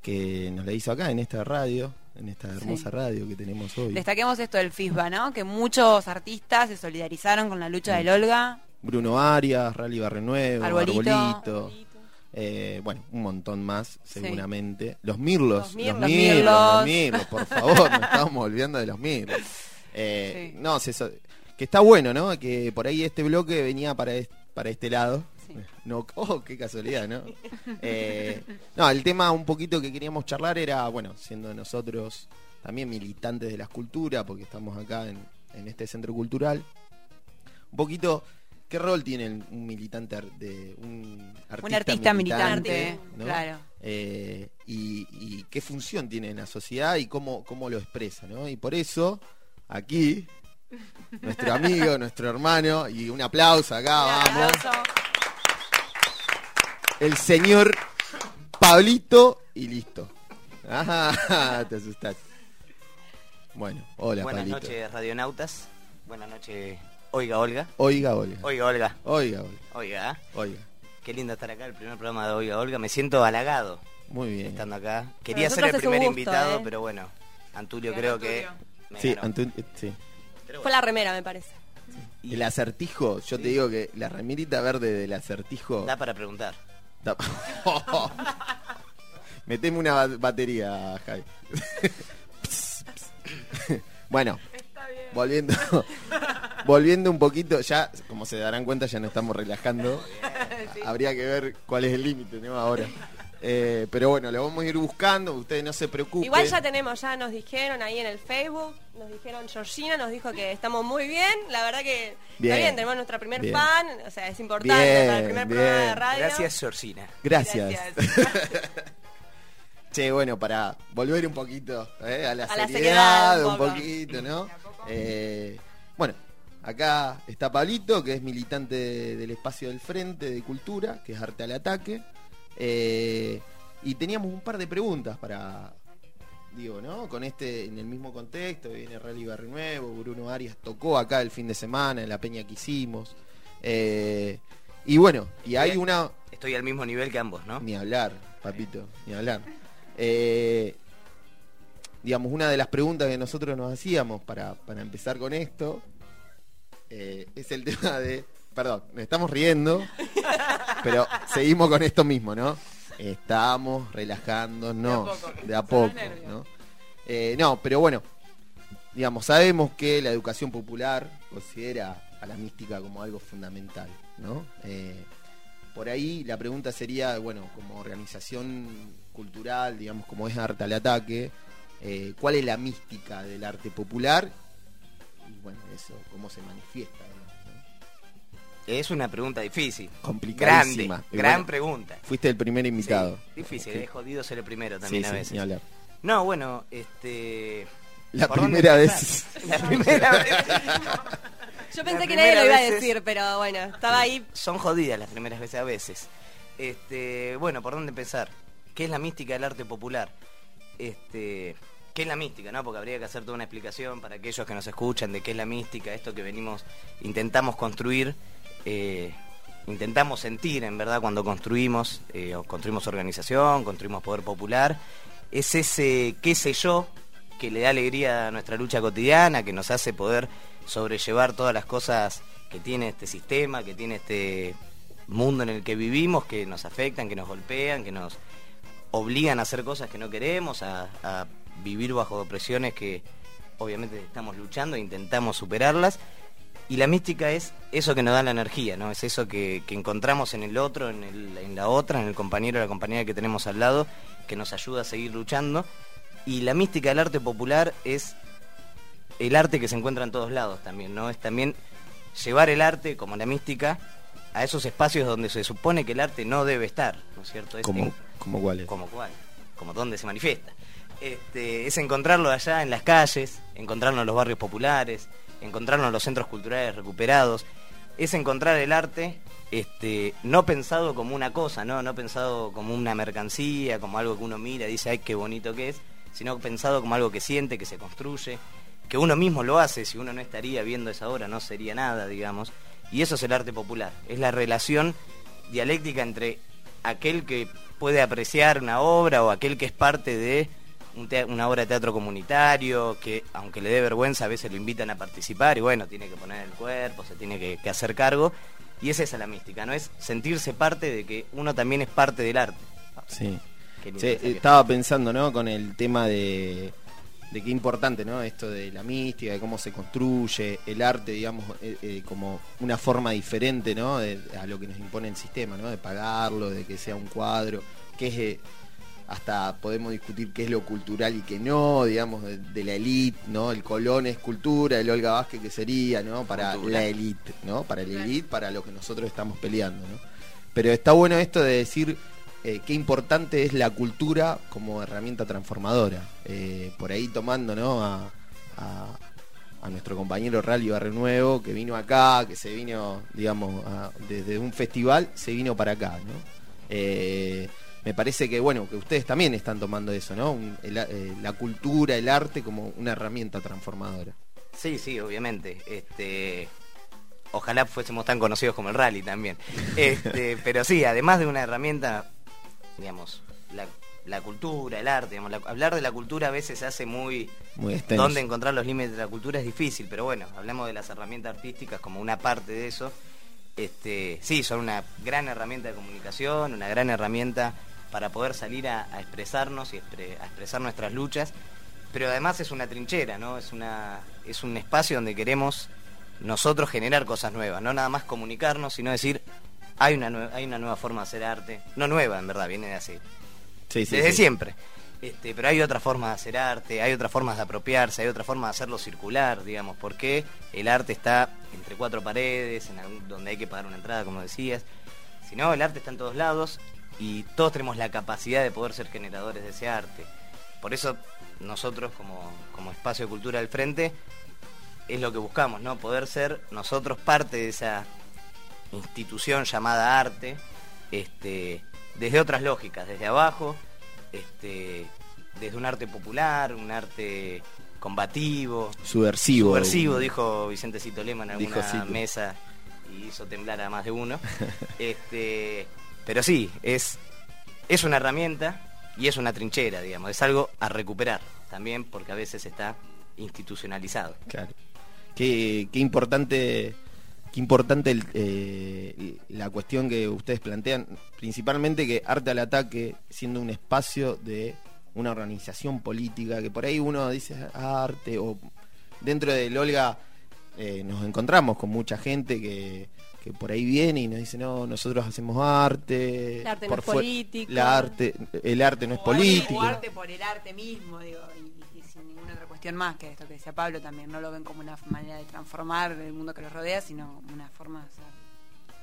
Speaker 2: que nos la hizo acá en esta radio, en esta hermosa radio que tenemos hoy.
Speaker 3: Destaquemos esto del FISBA, ¿no? Que muchos artistas se solidarizaron con la lucha del Olga.
Speaker 2: Bruno Arias, Rally Barrenuevo,
Speaker 3: Arbolito.
Speaker 2: Arbolito, eh, bueno, un montón más seguramente. Los Mirlos,
Speaker 4: Los Mirlos.
Speaker 2: los
Speaker 3: Los
Speaker 2: Mirlos,
Speaker 3: Mirlos.
Speaker 2: los Mirlos, por favor, nos estamos olvidando de los Mirlos. Eh,
Speaker 3: Sí.
Speaker 2: No, se que está bueno, ¿no? Que por ahí este bloque venía para, para este lado. No, oh, qué casualidad, ¿no? Eh, no, el tema un poquito que queríamos charlar era, bueno, siendo nosotros también militantes de la escultura, porque estamos acá en, en este centro cultural, un poquito, ¿qué rol tiene un militante de un artista,
Speaker 3: Un artista militante,
Speaker 2: ¿no?
Speaker 3: claro.
Speaker 2: Eh, y, y qué función tiene en la sociedad y cómo, cómo lo expresa, ¿no? Y por eso, aquí, nuestro amigo, nuestro hermano, y un aplauso acá, vamos el señor Pablito y listo. Ah, te asustaste. Bueno, hola
Speaker 7: Buenas
Speaker 2: Pablito.
Speaker 7: noches, radionautas. Buenas noches, Oiga Olga.
Speaker 2: Oiga, Olga.
Speaker 7: Oiga Olga.
Speaker 2: Oiga, Olga.
Speaker 7: Oiga.
Speaker 2: Oiga.
Speaker 7: Qué lindo estar acá, el primer programa de Oiga Olga. Me siento halagado
Speaker 2: Muy bien.
Speaker 7: estando acá. Quería ser el primer
Speaker 4: gusto,
Speaker 7: invitado,
Speaker 4: ¿eh?
Speaker 7: pero bueno, Antulio creo que... Me
Speaker 2: Sí,
Speaker 7: ganó.
Speaker 2: Sí.
Speaker 4: Fue la remera, me parece.
Speaker 7: y
Speaker 2: El acertijo, yo te digo que la remirita verde del acertijo.
Speaker 7: Da para preguntar.
Speaker 2: Meteme una ba- batería, Javi. bueno, volviendo, volviendo un poquito, ya, como se darán cuenta, ya nos estamos relajando. Habría que ver cuál es el límite, ¿no? Ahora. Eh, pero bueno, lo vamos a ir buscando, ustedes no se preocupen.
Speaker 4: Igual ya tenemos, ya nos dijeron ahí en el Facebook, nos dijeron Georgina, nos dijo que estamos muy bien, la verdad que
Speaker 2: Bien.
Speaker 4: está bien, tenemos nuestra primer
Speaker 2: Bien.
Speaker 4: fan, o sea, es importante
Speaker 2: Bien,
Speaker 4: para el primer programa de radio.
Speaker 7: Gracias, Georgina.
Speaker 2: Gracias.
Speaker 3: Gracias.
Speaker 2: Che, bueno, para volver un poquito eh, a la
Speaker 4: A
Speaker 2: seriedad,
Speaker 4: un
Speaker 2: un poquito, ¿no? Eh, bueno, acá está Pablito, que es militante del espacio del Frente de Cultura, que es Arte al Ataque. Eh, y teníamos un par de preguntas para, digo, ¿no? Con este, en el mismo contexto, viene Rally Barrio Nuevo, Bruno Arias tocó acá el fin de semana en la peña que hicimos. Eh, y bueno, y hay una,
Speaker 7: Estoy al mismo nivel que ambos, ¿no?
Speaker 2: ni hablar, papito, ni hablar. Eh, digamos, una de las preguntas que nosotros nos hacíamos para, para empezar con esto eh, es el tema de. Perdón, nos estamos riendo, pero seguimos con esto mismo, ¿no? Estamos relajándonos de a poco, ¿no? Eh, no, pero bueno, digamos, sabemos que la educación popular considera a la mística como algo fundamental, ¿no? Eh, por ahí la pregunta sería, bueno, como organización cultural, digamos, como es Arte al Ataque, eh, ¿cuál es la mística del arte popular? Y bueno, eso, ¿cómo se manifiesta? ¿no?
Speaker 7: Es una pregunta difícil.
Speaker 2: Complicadísima.
Speaker 7: Gran
Speaker 2: bueno,
Speaker 7: pregunta.
Speaker 2: Fuiste el primer invitado.
Speaker 7: Sí, difícil, es jodido ser el primero
Speaker 2: Sí,
Speaker 7: también a veces.
Speaker 2: ni.
Speaker 7: No, bueno, este...
Speaker 2: La
Speaker 7: ¿por dónde
Speaker 2: primera vez.
Speaker 7: La primera vez.
Speaker 4: Yo
Speaker 7: La
Speaker 4: pensé que nadie lo iba a decir, pero bueno, estaba ahí.
Speaker 7: Son jodidas las primeras veces a veces. Este, bueno, ¿por dónde empezar? ¿Qué es la mística del arte popular? Este, ¿qué es la mística, no? Porque habría que hacer toda una explicación para aquellos que nos escuchan de qué es la mística, esto que venimos intentamos construir, eh, intentamos sentir, en verdad, cuando construimos, eh, construimos organización, construimos poder popular, es ese qué sé yo que le da alegría a nuestra lucha cotidiana, que nos hace poder sobrellevar todas las cosas que tiene este sistema, que tiene este mundo en el que vivimos, que nos afectan, que nos golpean, que nos obligan a hacer cosas que no queremos, a, a vivir bajo presiones que, obviamente estamos luchando, intentamos superarlas. Y la mística es eso que nos da la energía, ¿no? Es eso que, que encontramos en el otro, en, el- en la otra, en el compañero o la compañera que tenemos al lado, que nos ayuda a seguir luchando. Y la mística del arte popular es el arte que se encuentra en todos lados también, ¿no? Es también llevar el arte, como la mística, a esos espacios donde se supone que el arte no debe estar, ¿no es cierto? Es
Speaker 2: Como,
Speaker 7: en-
Speaker 2: como cuál es.
Speaker 7: como cuál, como donde se manifiesta. Este, es encontrarlo allá en las calles, encontrarlo en los barrios populares, encontrarlo en los centros culturales recuperados, es encontrar el arte este, no pensado como una cosa, ¿no? no pensado como una mercancía, como algo que uno mira y dice, ay, qué bonito que es, sino pensado como algo que siente, que se construye, que uno mismo lo hace, si uno no estaría viendo esa obra no sería nada, digamos. Y eso es el arte popular, es la relación dialéctica entre aquel que puede apreciar una obra o aquel que es parte de un una obra de teatro comunitario, que aunque le dé vergüenza a veces lo invitan a participar y bueno, tiene que poner el cuerpo, se tiene que, que hacer cargo. Y es esa la mística, ¿no? Es sentirse parte de que uno también es parte del arte.
Speaker 2: Sí. Sí, estaba pensando, ¿no? Con el tema de, de qué importante, ¿no? Esto de la mística, de cómo se construye, el arte, digamos, eh, eh, como una forma diferente, ¿no? De- a lo que nos impone el sistema, ¿no? De pagarlo, de que sea un cuadro, que es... eh, hasta podemos discutir qué es lo cultural y qué no, digamos, de, de la elite, ¿no? El Colón es cultura, el Olga Vázquez que sería, ¿no? Para
Speaker 7: Cultura.
Speaker 2: la elite, ¿no? Para la elite, para lo que nosotros estamos peleando, ¿no? Pero está bueno esto de decir eh, qué importante es la cultura como herramienta transformadora. Eh, por ahí tomando, ¿no? A, a- a nuestro compañero Rally Barrio Nuevo, que vino acá, que se vino, digamos, a- desde un festival, se vino para acá, ¿no? Eh, me parece que, bueno, que ustedes también están tomando eso, ¿no? Un- el a- eh, la cultura, el arte como una herramienta transformadora.
Speaker 7: Sí, sí, obviamente. Este, ojalá fuésemos tan conocidos como el rally también. Este, pero sí, además de una herramienta, digamos, la, la cultura, el arte, digamos, la- hablar de la cultura a veces se hace muy...
Speaker 2: Muy extenso.
Speaker 7: Dónde encontrar los límites de la cultura es difícil, pero bueno, hablamos de las herramientas artísticas como una parte de eso. Este, sí, son una gran herramienta de comunicación, una gran herramienta para poder salir a, a expresarnos y expre- a expresar nuestras luchas, pero además es una trinchera, ¿no? Es una es un espacio donde queremos nosotros generar cosas nuevas, no nada más comunicarnos, sino decir hay una hay una nueva forma de hacer arte, no nueva en verdad, viene de así,
Speaker 2: Sí, sí,
Speaker 7: desde
Speaker 2: sí.
Speaker 7: siempre. Este, pero hay otras formas de hacer arte, hay otras formas de apropiarse, hay otra forma de hacerlo circular, digamos, porque el arte está entre cuatro paredes, en algún- donde hay que pagar una entrada, como decías. Si no, el arte está en todos lados y todos tenemos la capacidad de poder ser generadores de ese arte. Por eso nosotros como, como espacio de cultura del frente es lo que buscamos, ¿no? Poder ser nosotros parte de esa institución llamada arte, este, desde otras lógicas, desde abajo, este, desde un arte popular, un arte combativo,
Speaker 2: Subversivo.
Speaker 7: subversivo, dijo Vicente Cito Lema en alguna mesa y hizo temblar a más de uno. este, pero sí, es, es una herramienta y es una trinchera, digamos, es algo a recuperar también porque a veces está institucionalizado.
Speaker 2: Claro. Qué, qué importante, qué importante eh, la cuestión que ustedes plantean, principalmente que Arte al Ataque, siendo un espacio de una organización política, que por ahí uno dice "Ah, arte, o dentro del Olga eh, nos encontramos con mucha gente que, que por ahí viene y nos dice, no, nosotros hacemos arte.
Speaker 4: El arte no
Speaker 2: por
Speaker 4: es
Speaker 2: fue-
Speaker 4: político".
Speaker 2: La arte, el arte no es
Speaker 3: O
Speaker 2: político.
Speaker 3: O arte por el arte mismo, digo, y, y sin ninguna otra cuestión más que esto que decía Pablo también. No lo ven como una manera de transformar el mundo que los rodea, sino una forma de hacer.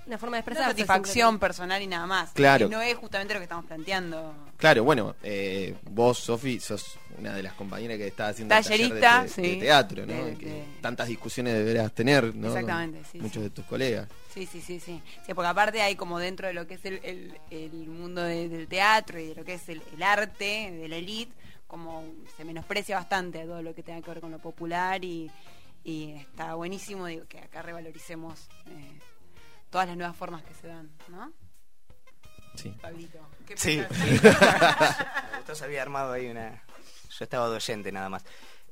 Speaker 4: Una forma de
Speaker 3: Una
Speaker 4: expresarse.
Speaker 3: satisfacción personal y nada más.
Speaker 2: Claro.
Speaker 3: Y no es justamente lo que estamos planteando.
Speaker 2: Claro, bueno, eh, vos, Sofi, sos una de las compañeras que está haciendo el taller de
Speaker 3: Tallerista,
Speaker 2: de,
Speaker 3: sí.
Speaker 2: teatro, ¿no?
Speaker 3: De-
Speaker 2: que
Speaker 3: de-
Speaker 2: tantas discusiones deberás tener, ¿no?
Speaker 3: Exactamente, sí,
Speaker 2: Muchos
Speaker 3: sí.
Speaker 2: de tus colegas.
Speaker 3: Sí, sí, sí, sí. Sí, porque aparte hay como dentro de lo que es el, el- el mundo de- del teatro y de lo que es el, el arte de la elite, como se menosprecia bastante a todo lo que tenga que ver con lo popular y, y está buenísimo digo, que acá revaloricemos eh, todas las nuevas formas que se dan, ¿no?
Speaker 2: Sí.
Speaker 3: Pablito. ¿qué
Speaker 7: Sí. se había armado ahí una. Yo estaba de oyente nada más.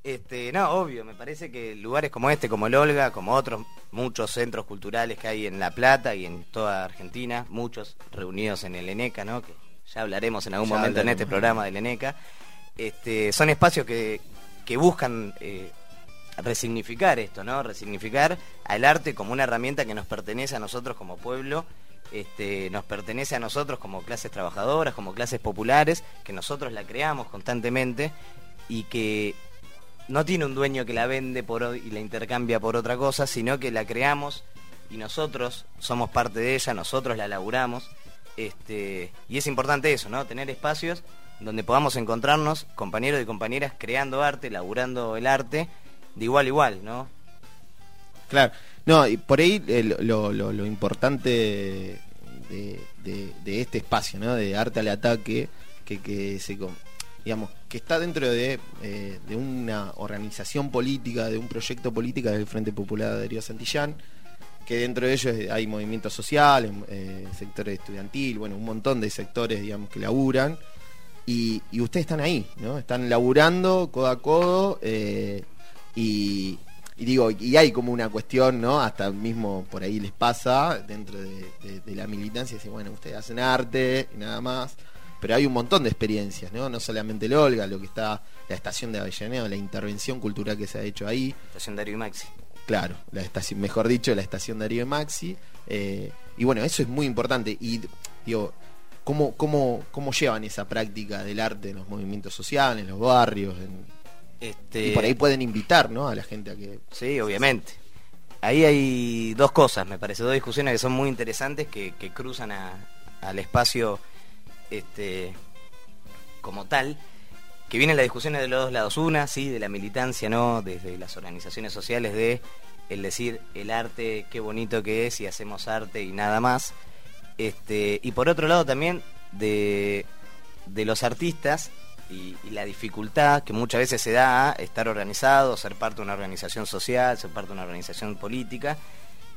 Speaker 7: Este, no, obvio, me parece que lugares como este, como el Olga, como otros muchos centros culturales que hay en La Plata y en toda Argentina, muchos reunidos en el ENECA, ¿no? Que ya hablaremos en algún
Speaker 2: Ya
Speaker 7: momento en este programa del ENECA. Este, son espacios que, que buscan eh, resignificar esto, ¿no? Resignificar al arte como una herramienta que nos pertenece a nosotros como pueblo, este, nos pertenece a nosotros como clases trabajadoras, como clases populares, que nosotros la creamos constantemente y que no tiene un dueño que la vende por y la intercambia por otra cosa, sino que la creamos y nosotros somos parte de ella, nosotros la laburamos. Este, y es importante eso, ¿no? Tener espacios donde podamos encontrarnos, compañeros y compañeras, creando arte, laburando el arte, de igual igual, ¿no?
Speaker 2: Claro. No, y por ahí eh, lo, lo- importante de, de- este espacio, ¿no? De arte al ataque, que, que se digamos, que está dentro de, eh, de una organización política, de un proyecto político del Frente Popular de Darío Santillán, que dentro de ellos hay movimientos sociales, eh, sectores estudiantil, bueno, un montón de sectores, digamos, que laburan. Y, ustedes están ahí, ¿no? Están laburando codo a codo eh, y, y digo, y hay como una cuestión, ¿no? Hasta mismo por ahí les pasa dentro de, de- de la militancia, dice, bueno, ustedes hacen arte y nada más, pero hay un montón de experiencias, ¿no? No solamente el Olga, lo que está la estación de Avellaneda, la intervención cultural que se ha hecho ahí,
Speaker 7: Estación Darío y Maxi.
Speaker 2: Claro, la estación, mejor dicho, la estación Darío y Maxi. eh, y bueno, eso es muy importante. Y digo, ¿cómo, cómo, ¿cómo llevan esa práctica del arte en los movimientos sociales, en los barrios? en-
Speaker 7: Este,
Speaker 2: y por ahí pueden invitar ¿no? a la gente a que...
Speaker 7: Sí, obviamente. Ahí hay dos cosas, me parece, dos discusiones que son muy interesantes que, que cruzan a- al espacio este, como tal. Que vienen las discusiones de los dos lados. Una, sí, de la militancia, ¿no? Desde las organizaciones sociales de el decir el arte, qué bonito que es y hacemos arte y nada más. Este, y por otro lado también de, de los artistas y, y la dificultad que muchas veces se da a estar organizado, ser parte de una organización social, ser parte de una organización política.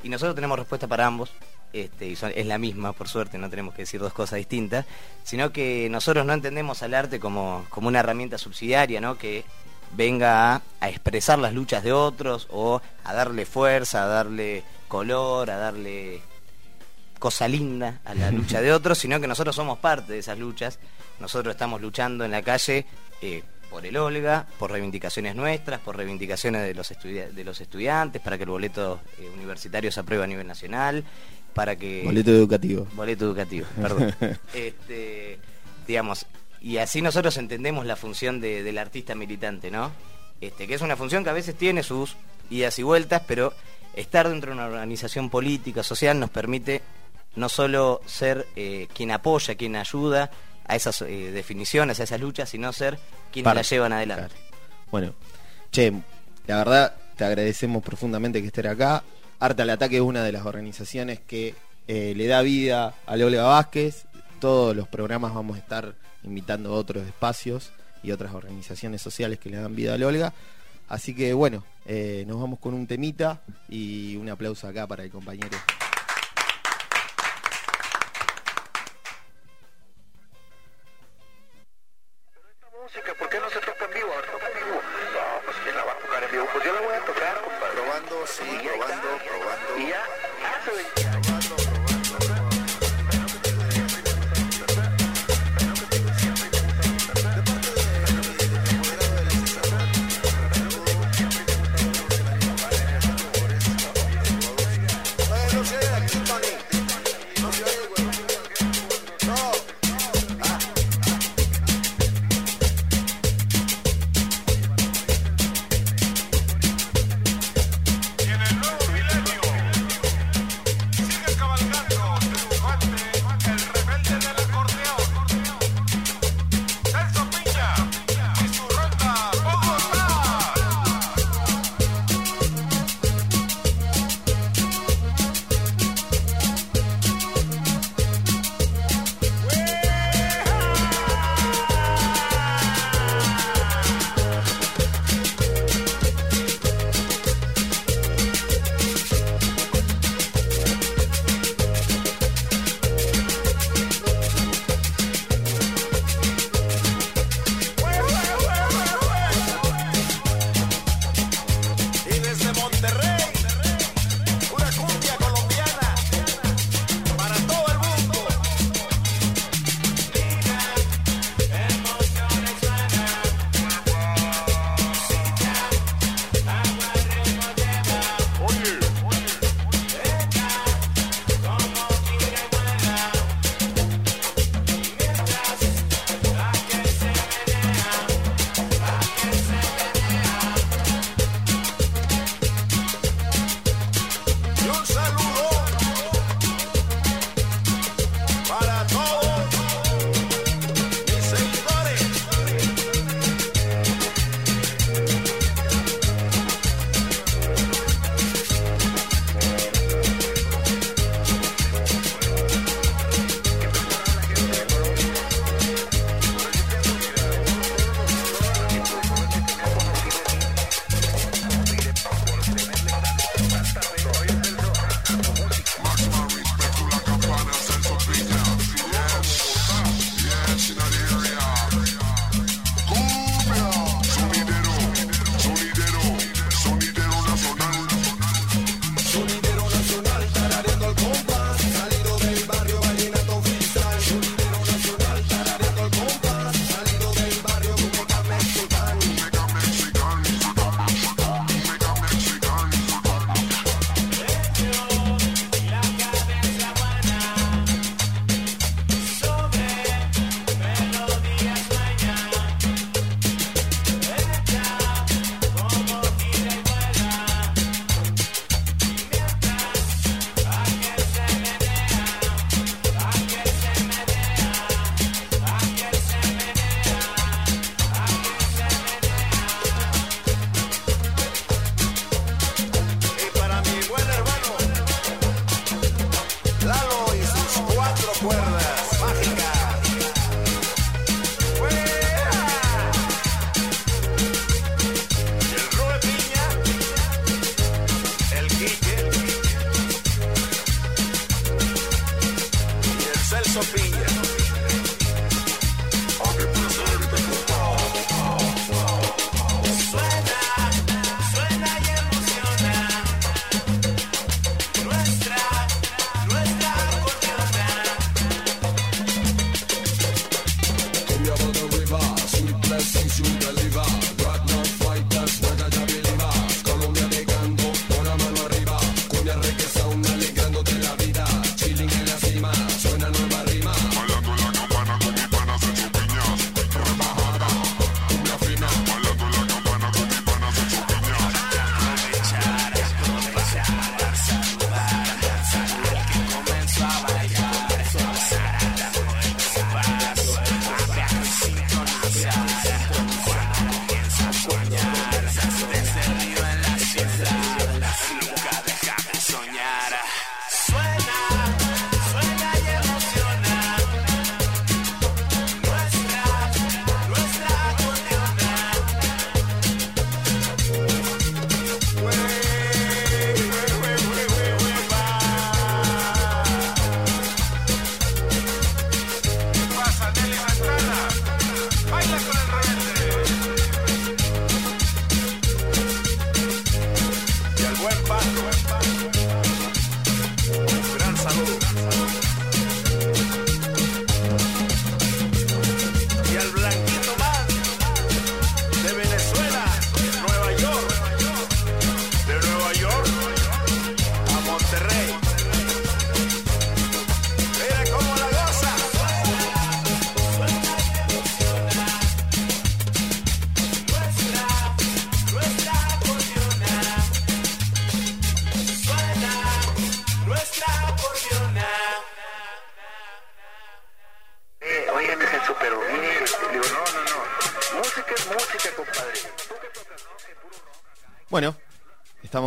Speaker 7: Y nosotros tenemos respuesta para ambos, este, y son- es la misma, por suerte, no tenemos que decir dos cosas distintas, sino que nosotros no entendemos al arte como, como una herramienta subsidiaria, ¿no? que venga a, a expresar las luchas de otros o a darle fuerza, a darle color, a darle cosa linda a la lucha de otros, sino que nosotros somos parte de esas luchas. Nosotros estamos luchando en la calle eh, por el Olga, por reivindicaciones nuestras, por reivindicaciones de los, de los estudiantes, para que el boleto eh, universitario se apruebe a nivel nacional, para que...
Speaker 2: Boleto educativo.
Speaker 7: Boleto educativo, perdón. este, digamos, y así nosotros entendemos la función de- del artista militante, ¿no? Este, que es una función que a veces tiene sus idas y vueltas, pero estar dentro de una organización política, social, nos permite no solo ser eh, quien apoya, quien ayuda a esas eh, definiciones, a esas luchas, sino ser quienes las llevan adelante.
Speaker 2: Bueno, che, la verdad te agradecemos profundamente que estés acá. Arte al Ataque es una de las organizaciones que eh, le da vida a Olga Vázquez. Todos los programas vamos a estar invitando a otros espacios y otras organizaciones sociales que le dan vida a Olga. Así que bueno, eh, nos vamos con un temita y un aplauso acá para el compañero.
Speaker 8: Música, ¿por qué no se toca en vivo? A ver, toca en vivo. No, pues ¿quién la va a tocar en vivo? Pues yo la voy a tocar, compadre. Probando, sí, probando, probando. Y ya, hace 20 años.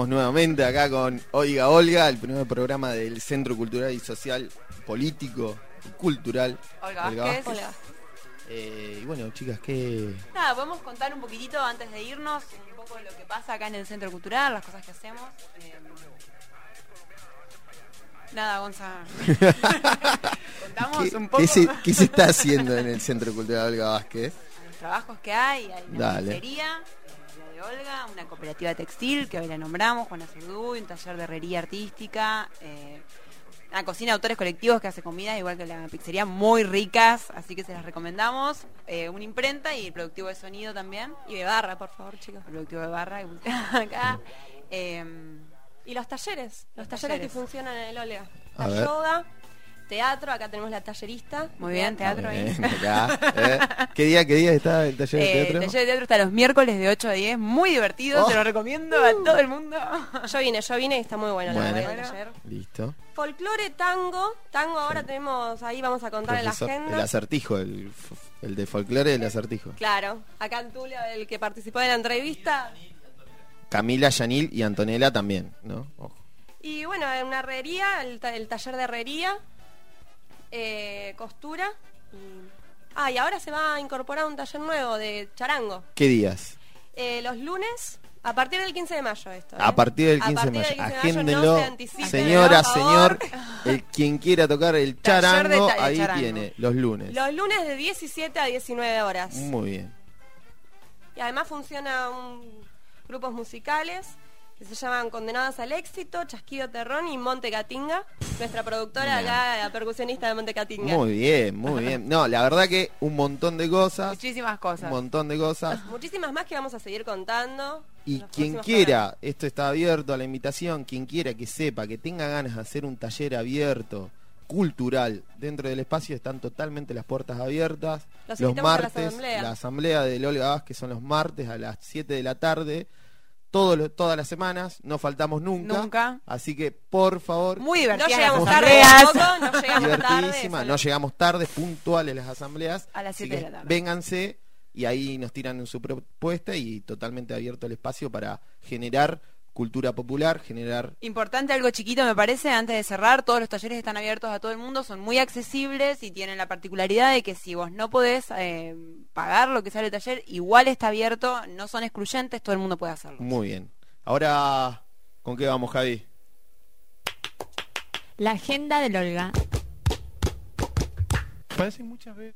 Speaker 2: Estamos nuevamente acá con Oiga Olga, el primer programa del Centro Cultural y Social Político y Cultural.
Speaker 3: Olga Vázquez.
Speaker 4: Hola.
Speaker 2: Eh, y bueno, chicas, ¿qué,
Speaker 3: Nada, podemos contar un poquitito antes de irnos un poco de lo que pasa acá en el Centro Cultural, las cosas que hacemos. Eh, Nada, Gonza. Contamos
Speaker 2: qué-
Speaker 3: un poco
Speaker 2: qué se, qué se está haciendo en el Centro Cultural Olga Vázquez?
Speaker 3: los trabajos que hay. Hay una
Speaker 2: Dale.
Speaker 3: de Olga, una cooperativa textil que hoy la nombramos, Juana Zurduy, un taller de herrería artística, eh, una cocina de autores colectivos que hace comidas igual que la pizzería, muy ricas, así que se las recomendamos. Eh, una imprenta y el productivo de sonido también.
Speaker 4: Y de barra, por favor, chicos.
Speaker 3: El productivo de barra que acá. Eh,
Speaker 4: Y los talleres, los,
Speaker 3: Los
Speaker 4: talleres,
Speaker 3: talleres.
Speaker 4: que funcionan en el Olga. La yoga, teatro, acá tenemos la tallerista.
Speaker 3: muy bien, teatro.
Speaker 2: Bien, acá, eh. ¿Qué día, qué día está el taller de
Speaker 3: Eh,
Speaker 2: teatro?
Speaker 3: el taller de teatro está los miércoles de 8 a 10, muy divertido,
Speaker 2: Oh.
Speaker 3: se lo recomiendo a todo el mundo.
Speaker 4: Yo vine, yo vine y está muy bueno,
Speaker 2: Bueno.
Speaker 4: el taller.
Speaker 2: Listo.
Speaker 4: Folclore, tango. Tango ahora tenemos, ahí vamos a contar en la agenda.
Speaker 2: el acertijo, el, el de folclore del acertijo.
Speaker 4: Claro, acá en Tulia, el que participó de la entrevista.
Speaker 2: Camila, Yanil y Antonella también, ¿no? Ojo.
Speaker 4: Y bueno, en una herrería, el, ta- el taller de herrería, eh, costura. Y... Ah, y ahora se va a incorporar un taller nuevo de charango.
Speaker 2: ¿Qué días?
Speaker 4: Eh, los lunes, a partir del 15 de mayo esto. ¿eh?
Speaker 2: A partir del
Speaker 4: A
Speaker 2: 15 de
Speaker 4: partir
Speaker 2: mayo.
Speaker 4: del 15 de
Speaker 2: Agéndenlo.
Speaker 4: no se
Speaker 2: Señora, señor, el, quien quiera tocar el charango,
Speaker 3: ta-
Speaker 2: ahí
Speaker 3: charango.
Speaker 2: tiene, los lunes.
Speaker 4: Los lunes de 17 a 19 horas.
Speaker 2: Muy bien.
Speaker 4: Y además funciona un grupos musicales que se llaman Condenados al Éxito, Chasquido Terrón y Monte Catinga. Nuestra productora
Speaker 2: Bien.
Speaker 4: acá, la percusionista de Monte Catinga.
Speaker 2: Muy bien, muy bien. No, la verdad que un montón de cosas,
Speaker 3: Muchísimas
Speaker 2: un
Speaker 3: cosas.
Speaker 2: montón de cosas.
Speaker 4: Muchísimas más que vamos a seguir contando.
Speaker 2: Y quien quiera, esto está abierto a la invitación, quien quiera que sepa, que tenga ganas de hacer un taller abierto, cultural, dentro del espacio están totalmente las puertas abiertas.
Speaker 4: Los a la
Speaker 2: martes,
Speaker 4: asamblea.
Speaker 2: la asamblea del Olga Vázquez son los martes a las 7 de la tarde. Todos los- todas las semanas, no faltamos nunca.
Speaker 3: Nunca.
Speaker 2: Así que, por favor,
Speaker 3: Muy
Speaker 4: No
Speaker 3: divertidas
Speaker 4: llegamos tarde tampoco, no llegamos tarde. solo-
Speaker 2: No llegamos tarde, puntuales las asambleas.
Speaker 3: A las
Speaker 2: Así
Speaker 3: siete de
Speaker 2: que
Speaker 3: la tarde.
Speaker 2: Vénganse y ahí nos tiran su propuesta y totalmente abierto el espacio para generar cultura popular, generar
Speaker 3: Importante algo chiquito me parece, antes de cerrar, todos los talleres están abiertos a todo el mundo, son muy accesibles y tienen la particularidad de que si vos no podés eh, pagar lo que sale el taller, igual está abierto, no son excluyentes, todo el mundo puede hacerlo.
Speaker 2: muy bien. Ahora, ¿con qué vamos, Javi?
Speaker 1: La agenda del Olga.
Speaker 6: Parece muchas veces.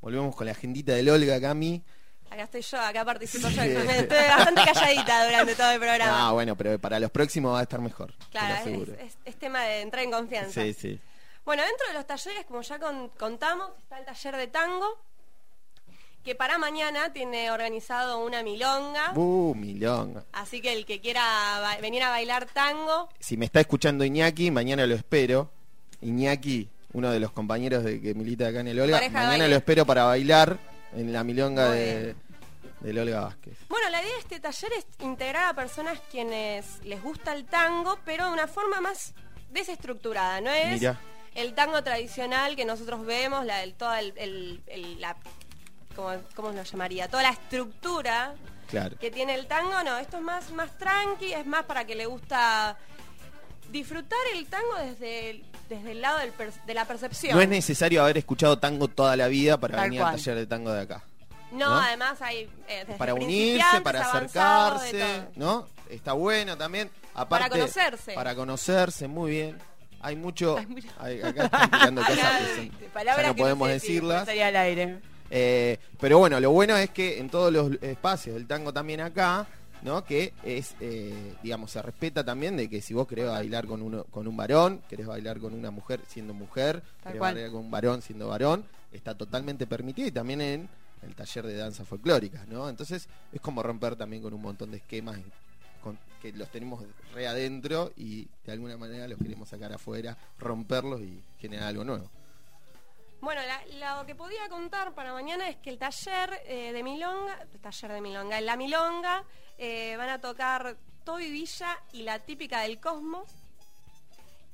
Speaker 2: Volvemos con la agendita del Olga, Cami.
Speaker 4: Acá estoy yo, acá participo yo.
Speaker 2: Sí.
Speaker 4: Estoy bastante calladita durante todo el programa.
Speaker 2: Ah, bueno, pero para los próximos va a estar mejor.
Speaker 4: claro, es, es- es tema de entrar en confianza.
Speaker 2: Sí, sí.
Speaker 4: Bueno, dentro de los talleres, como ya con- contamos, está el taller de tango, que para mañana tiene organizado una milonga.
Speaker 2: Uh, milonga.
Speaker 4: Así que el que quiera venir a bailar tango,
Speaker 2: Si me está escuchando Iñaki, mañana lo espero. Iñaki, uno de los compañeros de que milita acá en el Olga,
Speaker 4: Pareja
Speaker 2: mañana lo espero para bailar en la milonga de, del Olga Vázquez.
Speaker 4: Bueno, la idea de este taller es integrar a personas quienes les gusta el tango, pero de una forma más desestructurada. No es
Speaker 2: Mira.
Speaker 4: el tango tradicional que nosotros vemos, la, el, toda el, el- el- la, ¿cómo, cómo lo llamaría? Toda la estructura
Speaker 2: Claro.
Speaker 4: que tiene el tango. No, esto es más, más tranqui, es más para que le gusta disfrutar el tango desde el, desde el lado del per- de la percepción.
Speaker 2: No es necesario haber escuchado tango toda la vida para
Speaker 3: Tal
Speaker 2: venir al
Speaker 3: cual.
Speaker 2: taller de tango de acá.
Speaker 4: No,
Speaker 2: ¿no?
Speaker 4: además hay eh, desde
Speaker 2: Para unirse, para acercarse. ¿no? Está bueno también. Aparte,
Speaker 4: Para conocerse.
Speaker 2: Para conocerse, muy bien. Hay mucho.
Speaker 3: Hay
Speaker 2: acá están tirando cosas que son-
Speaker 3: palabras
Speaker 2: ya no
Speaker 3: que
Speaker 2: podemos
Speaker 3: sé si
Speaker 2: decirlas.
Speaker 3: estaría al aire.
Speaker 2: Eh, pero bueno, lo bueno es que en todos los espacios del tango también acá, ¿no? Que es, eh, digamos, se respeta también de que si vos querés bailar con uno, con un varón, querés bailar con una mujer siendo mujer,
Speaker 3: Tal
Speaker 2: querés
Speaker 3: cual.
Speaker 2: bailar con un varón siendo varón, está totalmente permitido y también en el taller de danza folclóricas, ¿no? Entonces es como romper también con un montón de esquemas con- que los tenemos re adentro y de alguna manera los queremos sacar afuera, romperlos y generar algo nuevo.
Speaker 4: Bueno, la- lo que podía contar para mañana es que el taller eh, de Milonga, el taller de Milonga, la Milonga eh, van a tocar Toby Villa y la típica del Cosmos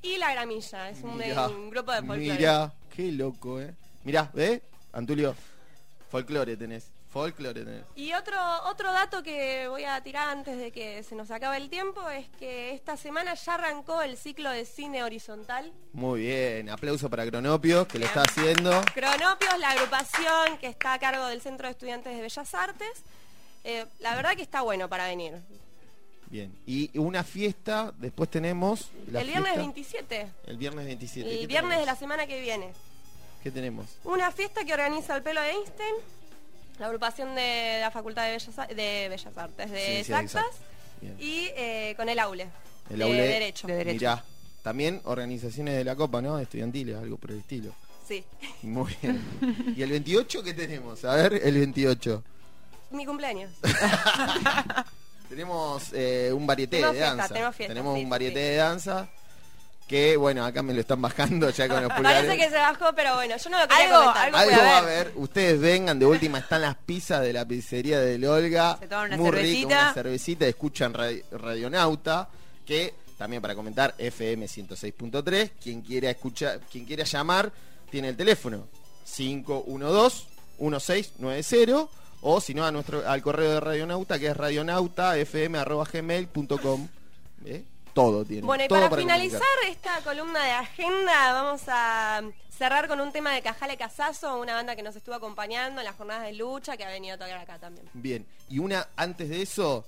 Speaker 4: y la Gramilla, es un,
Speaker 2: Mirá,
Speaker 4: un grupo de folclore.
Speaker 2: Mirá, qué loco, ¿eh? Mirá, ¿ves? Antulio, folclore tenés. Folklore tenés.
Speaker 4: Y otro, otro dato que voy a tirar antes de que se nos acabe el tiempo es que esta semana ya arrancó el ciclo de cine horizontal.
Speaker 2: Muy bien, aplauso para Cronopio, que lo está haciendo.
Speaker 4: Cronopios, la agrupación que está a cargo del Centro de Estudiantes de Bellas Artes. Eh, la verdad que está bueno para venir.
Speaker 2: Bien, y una fiesta, después tenemos... la
Speaker 4: el viernes
Speaker 2: fiesta-
Speaker 4: 27.
Speaker 2: El viernes 27.
Speaker 4: El
Speaker 2: ¿Qué
Speaker 4: viernes de la semana que viene.
Speaker 2: ¿Qué tenemos?
Speaker 4: Una fiesta que organiza el pelo de Einstein, la agrupación de la Facultad de Bellas, de Bellas Artes, de Exactas.
Speaker 2: Bien.
Speaker 4: y eh, con el aule.
Speaker 2: El
Speaker 4: de
Speaker 2: aule,
Speaker 4: Derecho.
Speaker 2: Mirá, también organizaciones de la Copa, ¿no? Estudiantiles, algo por el estilo.
Speaker 4: Sí.
Speaker 2: Muy bien. ¿Y el 28 qué tenemos? A ver, el 28.
Speaker 4: Mi cumpleaños.
Speaker 2: Tenemos eh, un varieté
Speaker 4: Tenemos
Speaker 2: de
Speaker 4: fiesta,
Speaker 2: danza.
Speaker 4: tenemos fiesta, sí,
Speaker 2: un varieté
Speaker 4: sí.
Speaker 2: de danza que, bueno, acá me lo están bajando ya con los pulgares.
Speaker 4: Parece que se bajó, pero bueno, yo no lo quería
Speaker 3: Algo-
Speaker 4: comentar.
Speaker 3: algo
Speaker 2: Algo
Speaker 3: puede
Speaker 2: va a
Speaker 3: haber.
Speaker 2: Ustedes vengan, de última están las pizzas de la pizzería del Olga.
Speaker 3: Se toman una
Speaker 2: Muy rica,
Speaker 3: cervecita.
Speaker 2: una cervecita, escuchan Radi- Radionauta, que también para comentar FM 106.3, quien quiera escuchar, quien quiera llamar, tiene el teléfono 512 1690 o si no a nuestro al correo de Radionauta que es radionautafm@gmail.com. ¿Eh? Todo tiene.
Speaker 4: Bueno, y
Speaker 2: todo
Speaker 4: para,
Speaker 2: comunicar.
Speaker 4: finalizar esta columna de agenda, vamos a cerrar con un tema de Cajale Casazo, una banda que nos estuvo acompañando en las jornadas de lucha, que ha venido a tocar acá también.
Speaker 2: Bien, y una antes de eso,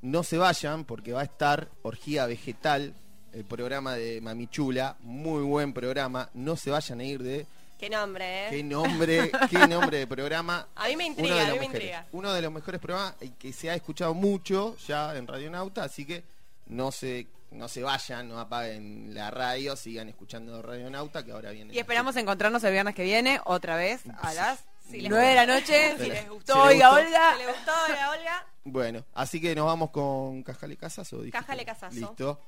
Speaker 2: no se vayan porque va a estar Orgía Vegetal, el programa de Mamichula, muy buen programa, no se vayan a ir de
Speaker 4: Qué nombre, ¿eh?
Speaker 2: Qué nombre, qué nombre de programa.
Speaker 4: A mí me intriga,
Speaker 2: uno
Speaker 4: a mí me intriga.
Speaker 2: Uno de los mejores programas eh, que se ha escuchado mucho ya en Radio Nauta, así que no se, no se vayan, no apaguen la radio, sigan escuchando Radio Nauta, que ahora viene.
Speaker 3: Y esperamos encontrarnos el viernes que viene, otra vez, a las 9 de la noche.
Speaker 2: Si les
Speaker 3: gustó,
Speaker 2: si
Speaker 3: oiga. Olga.
Speaker 4: Si les gustó, oiga, Olga.
Speaker 2: Bueno, así que nos vamos con Cajale Casazo.
Speaker 4: Cajale Casazo.
Speaker 2: Listo.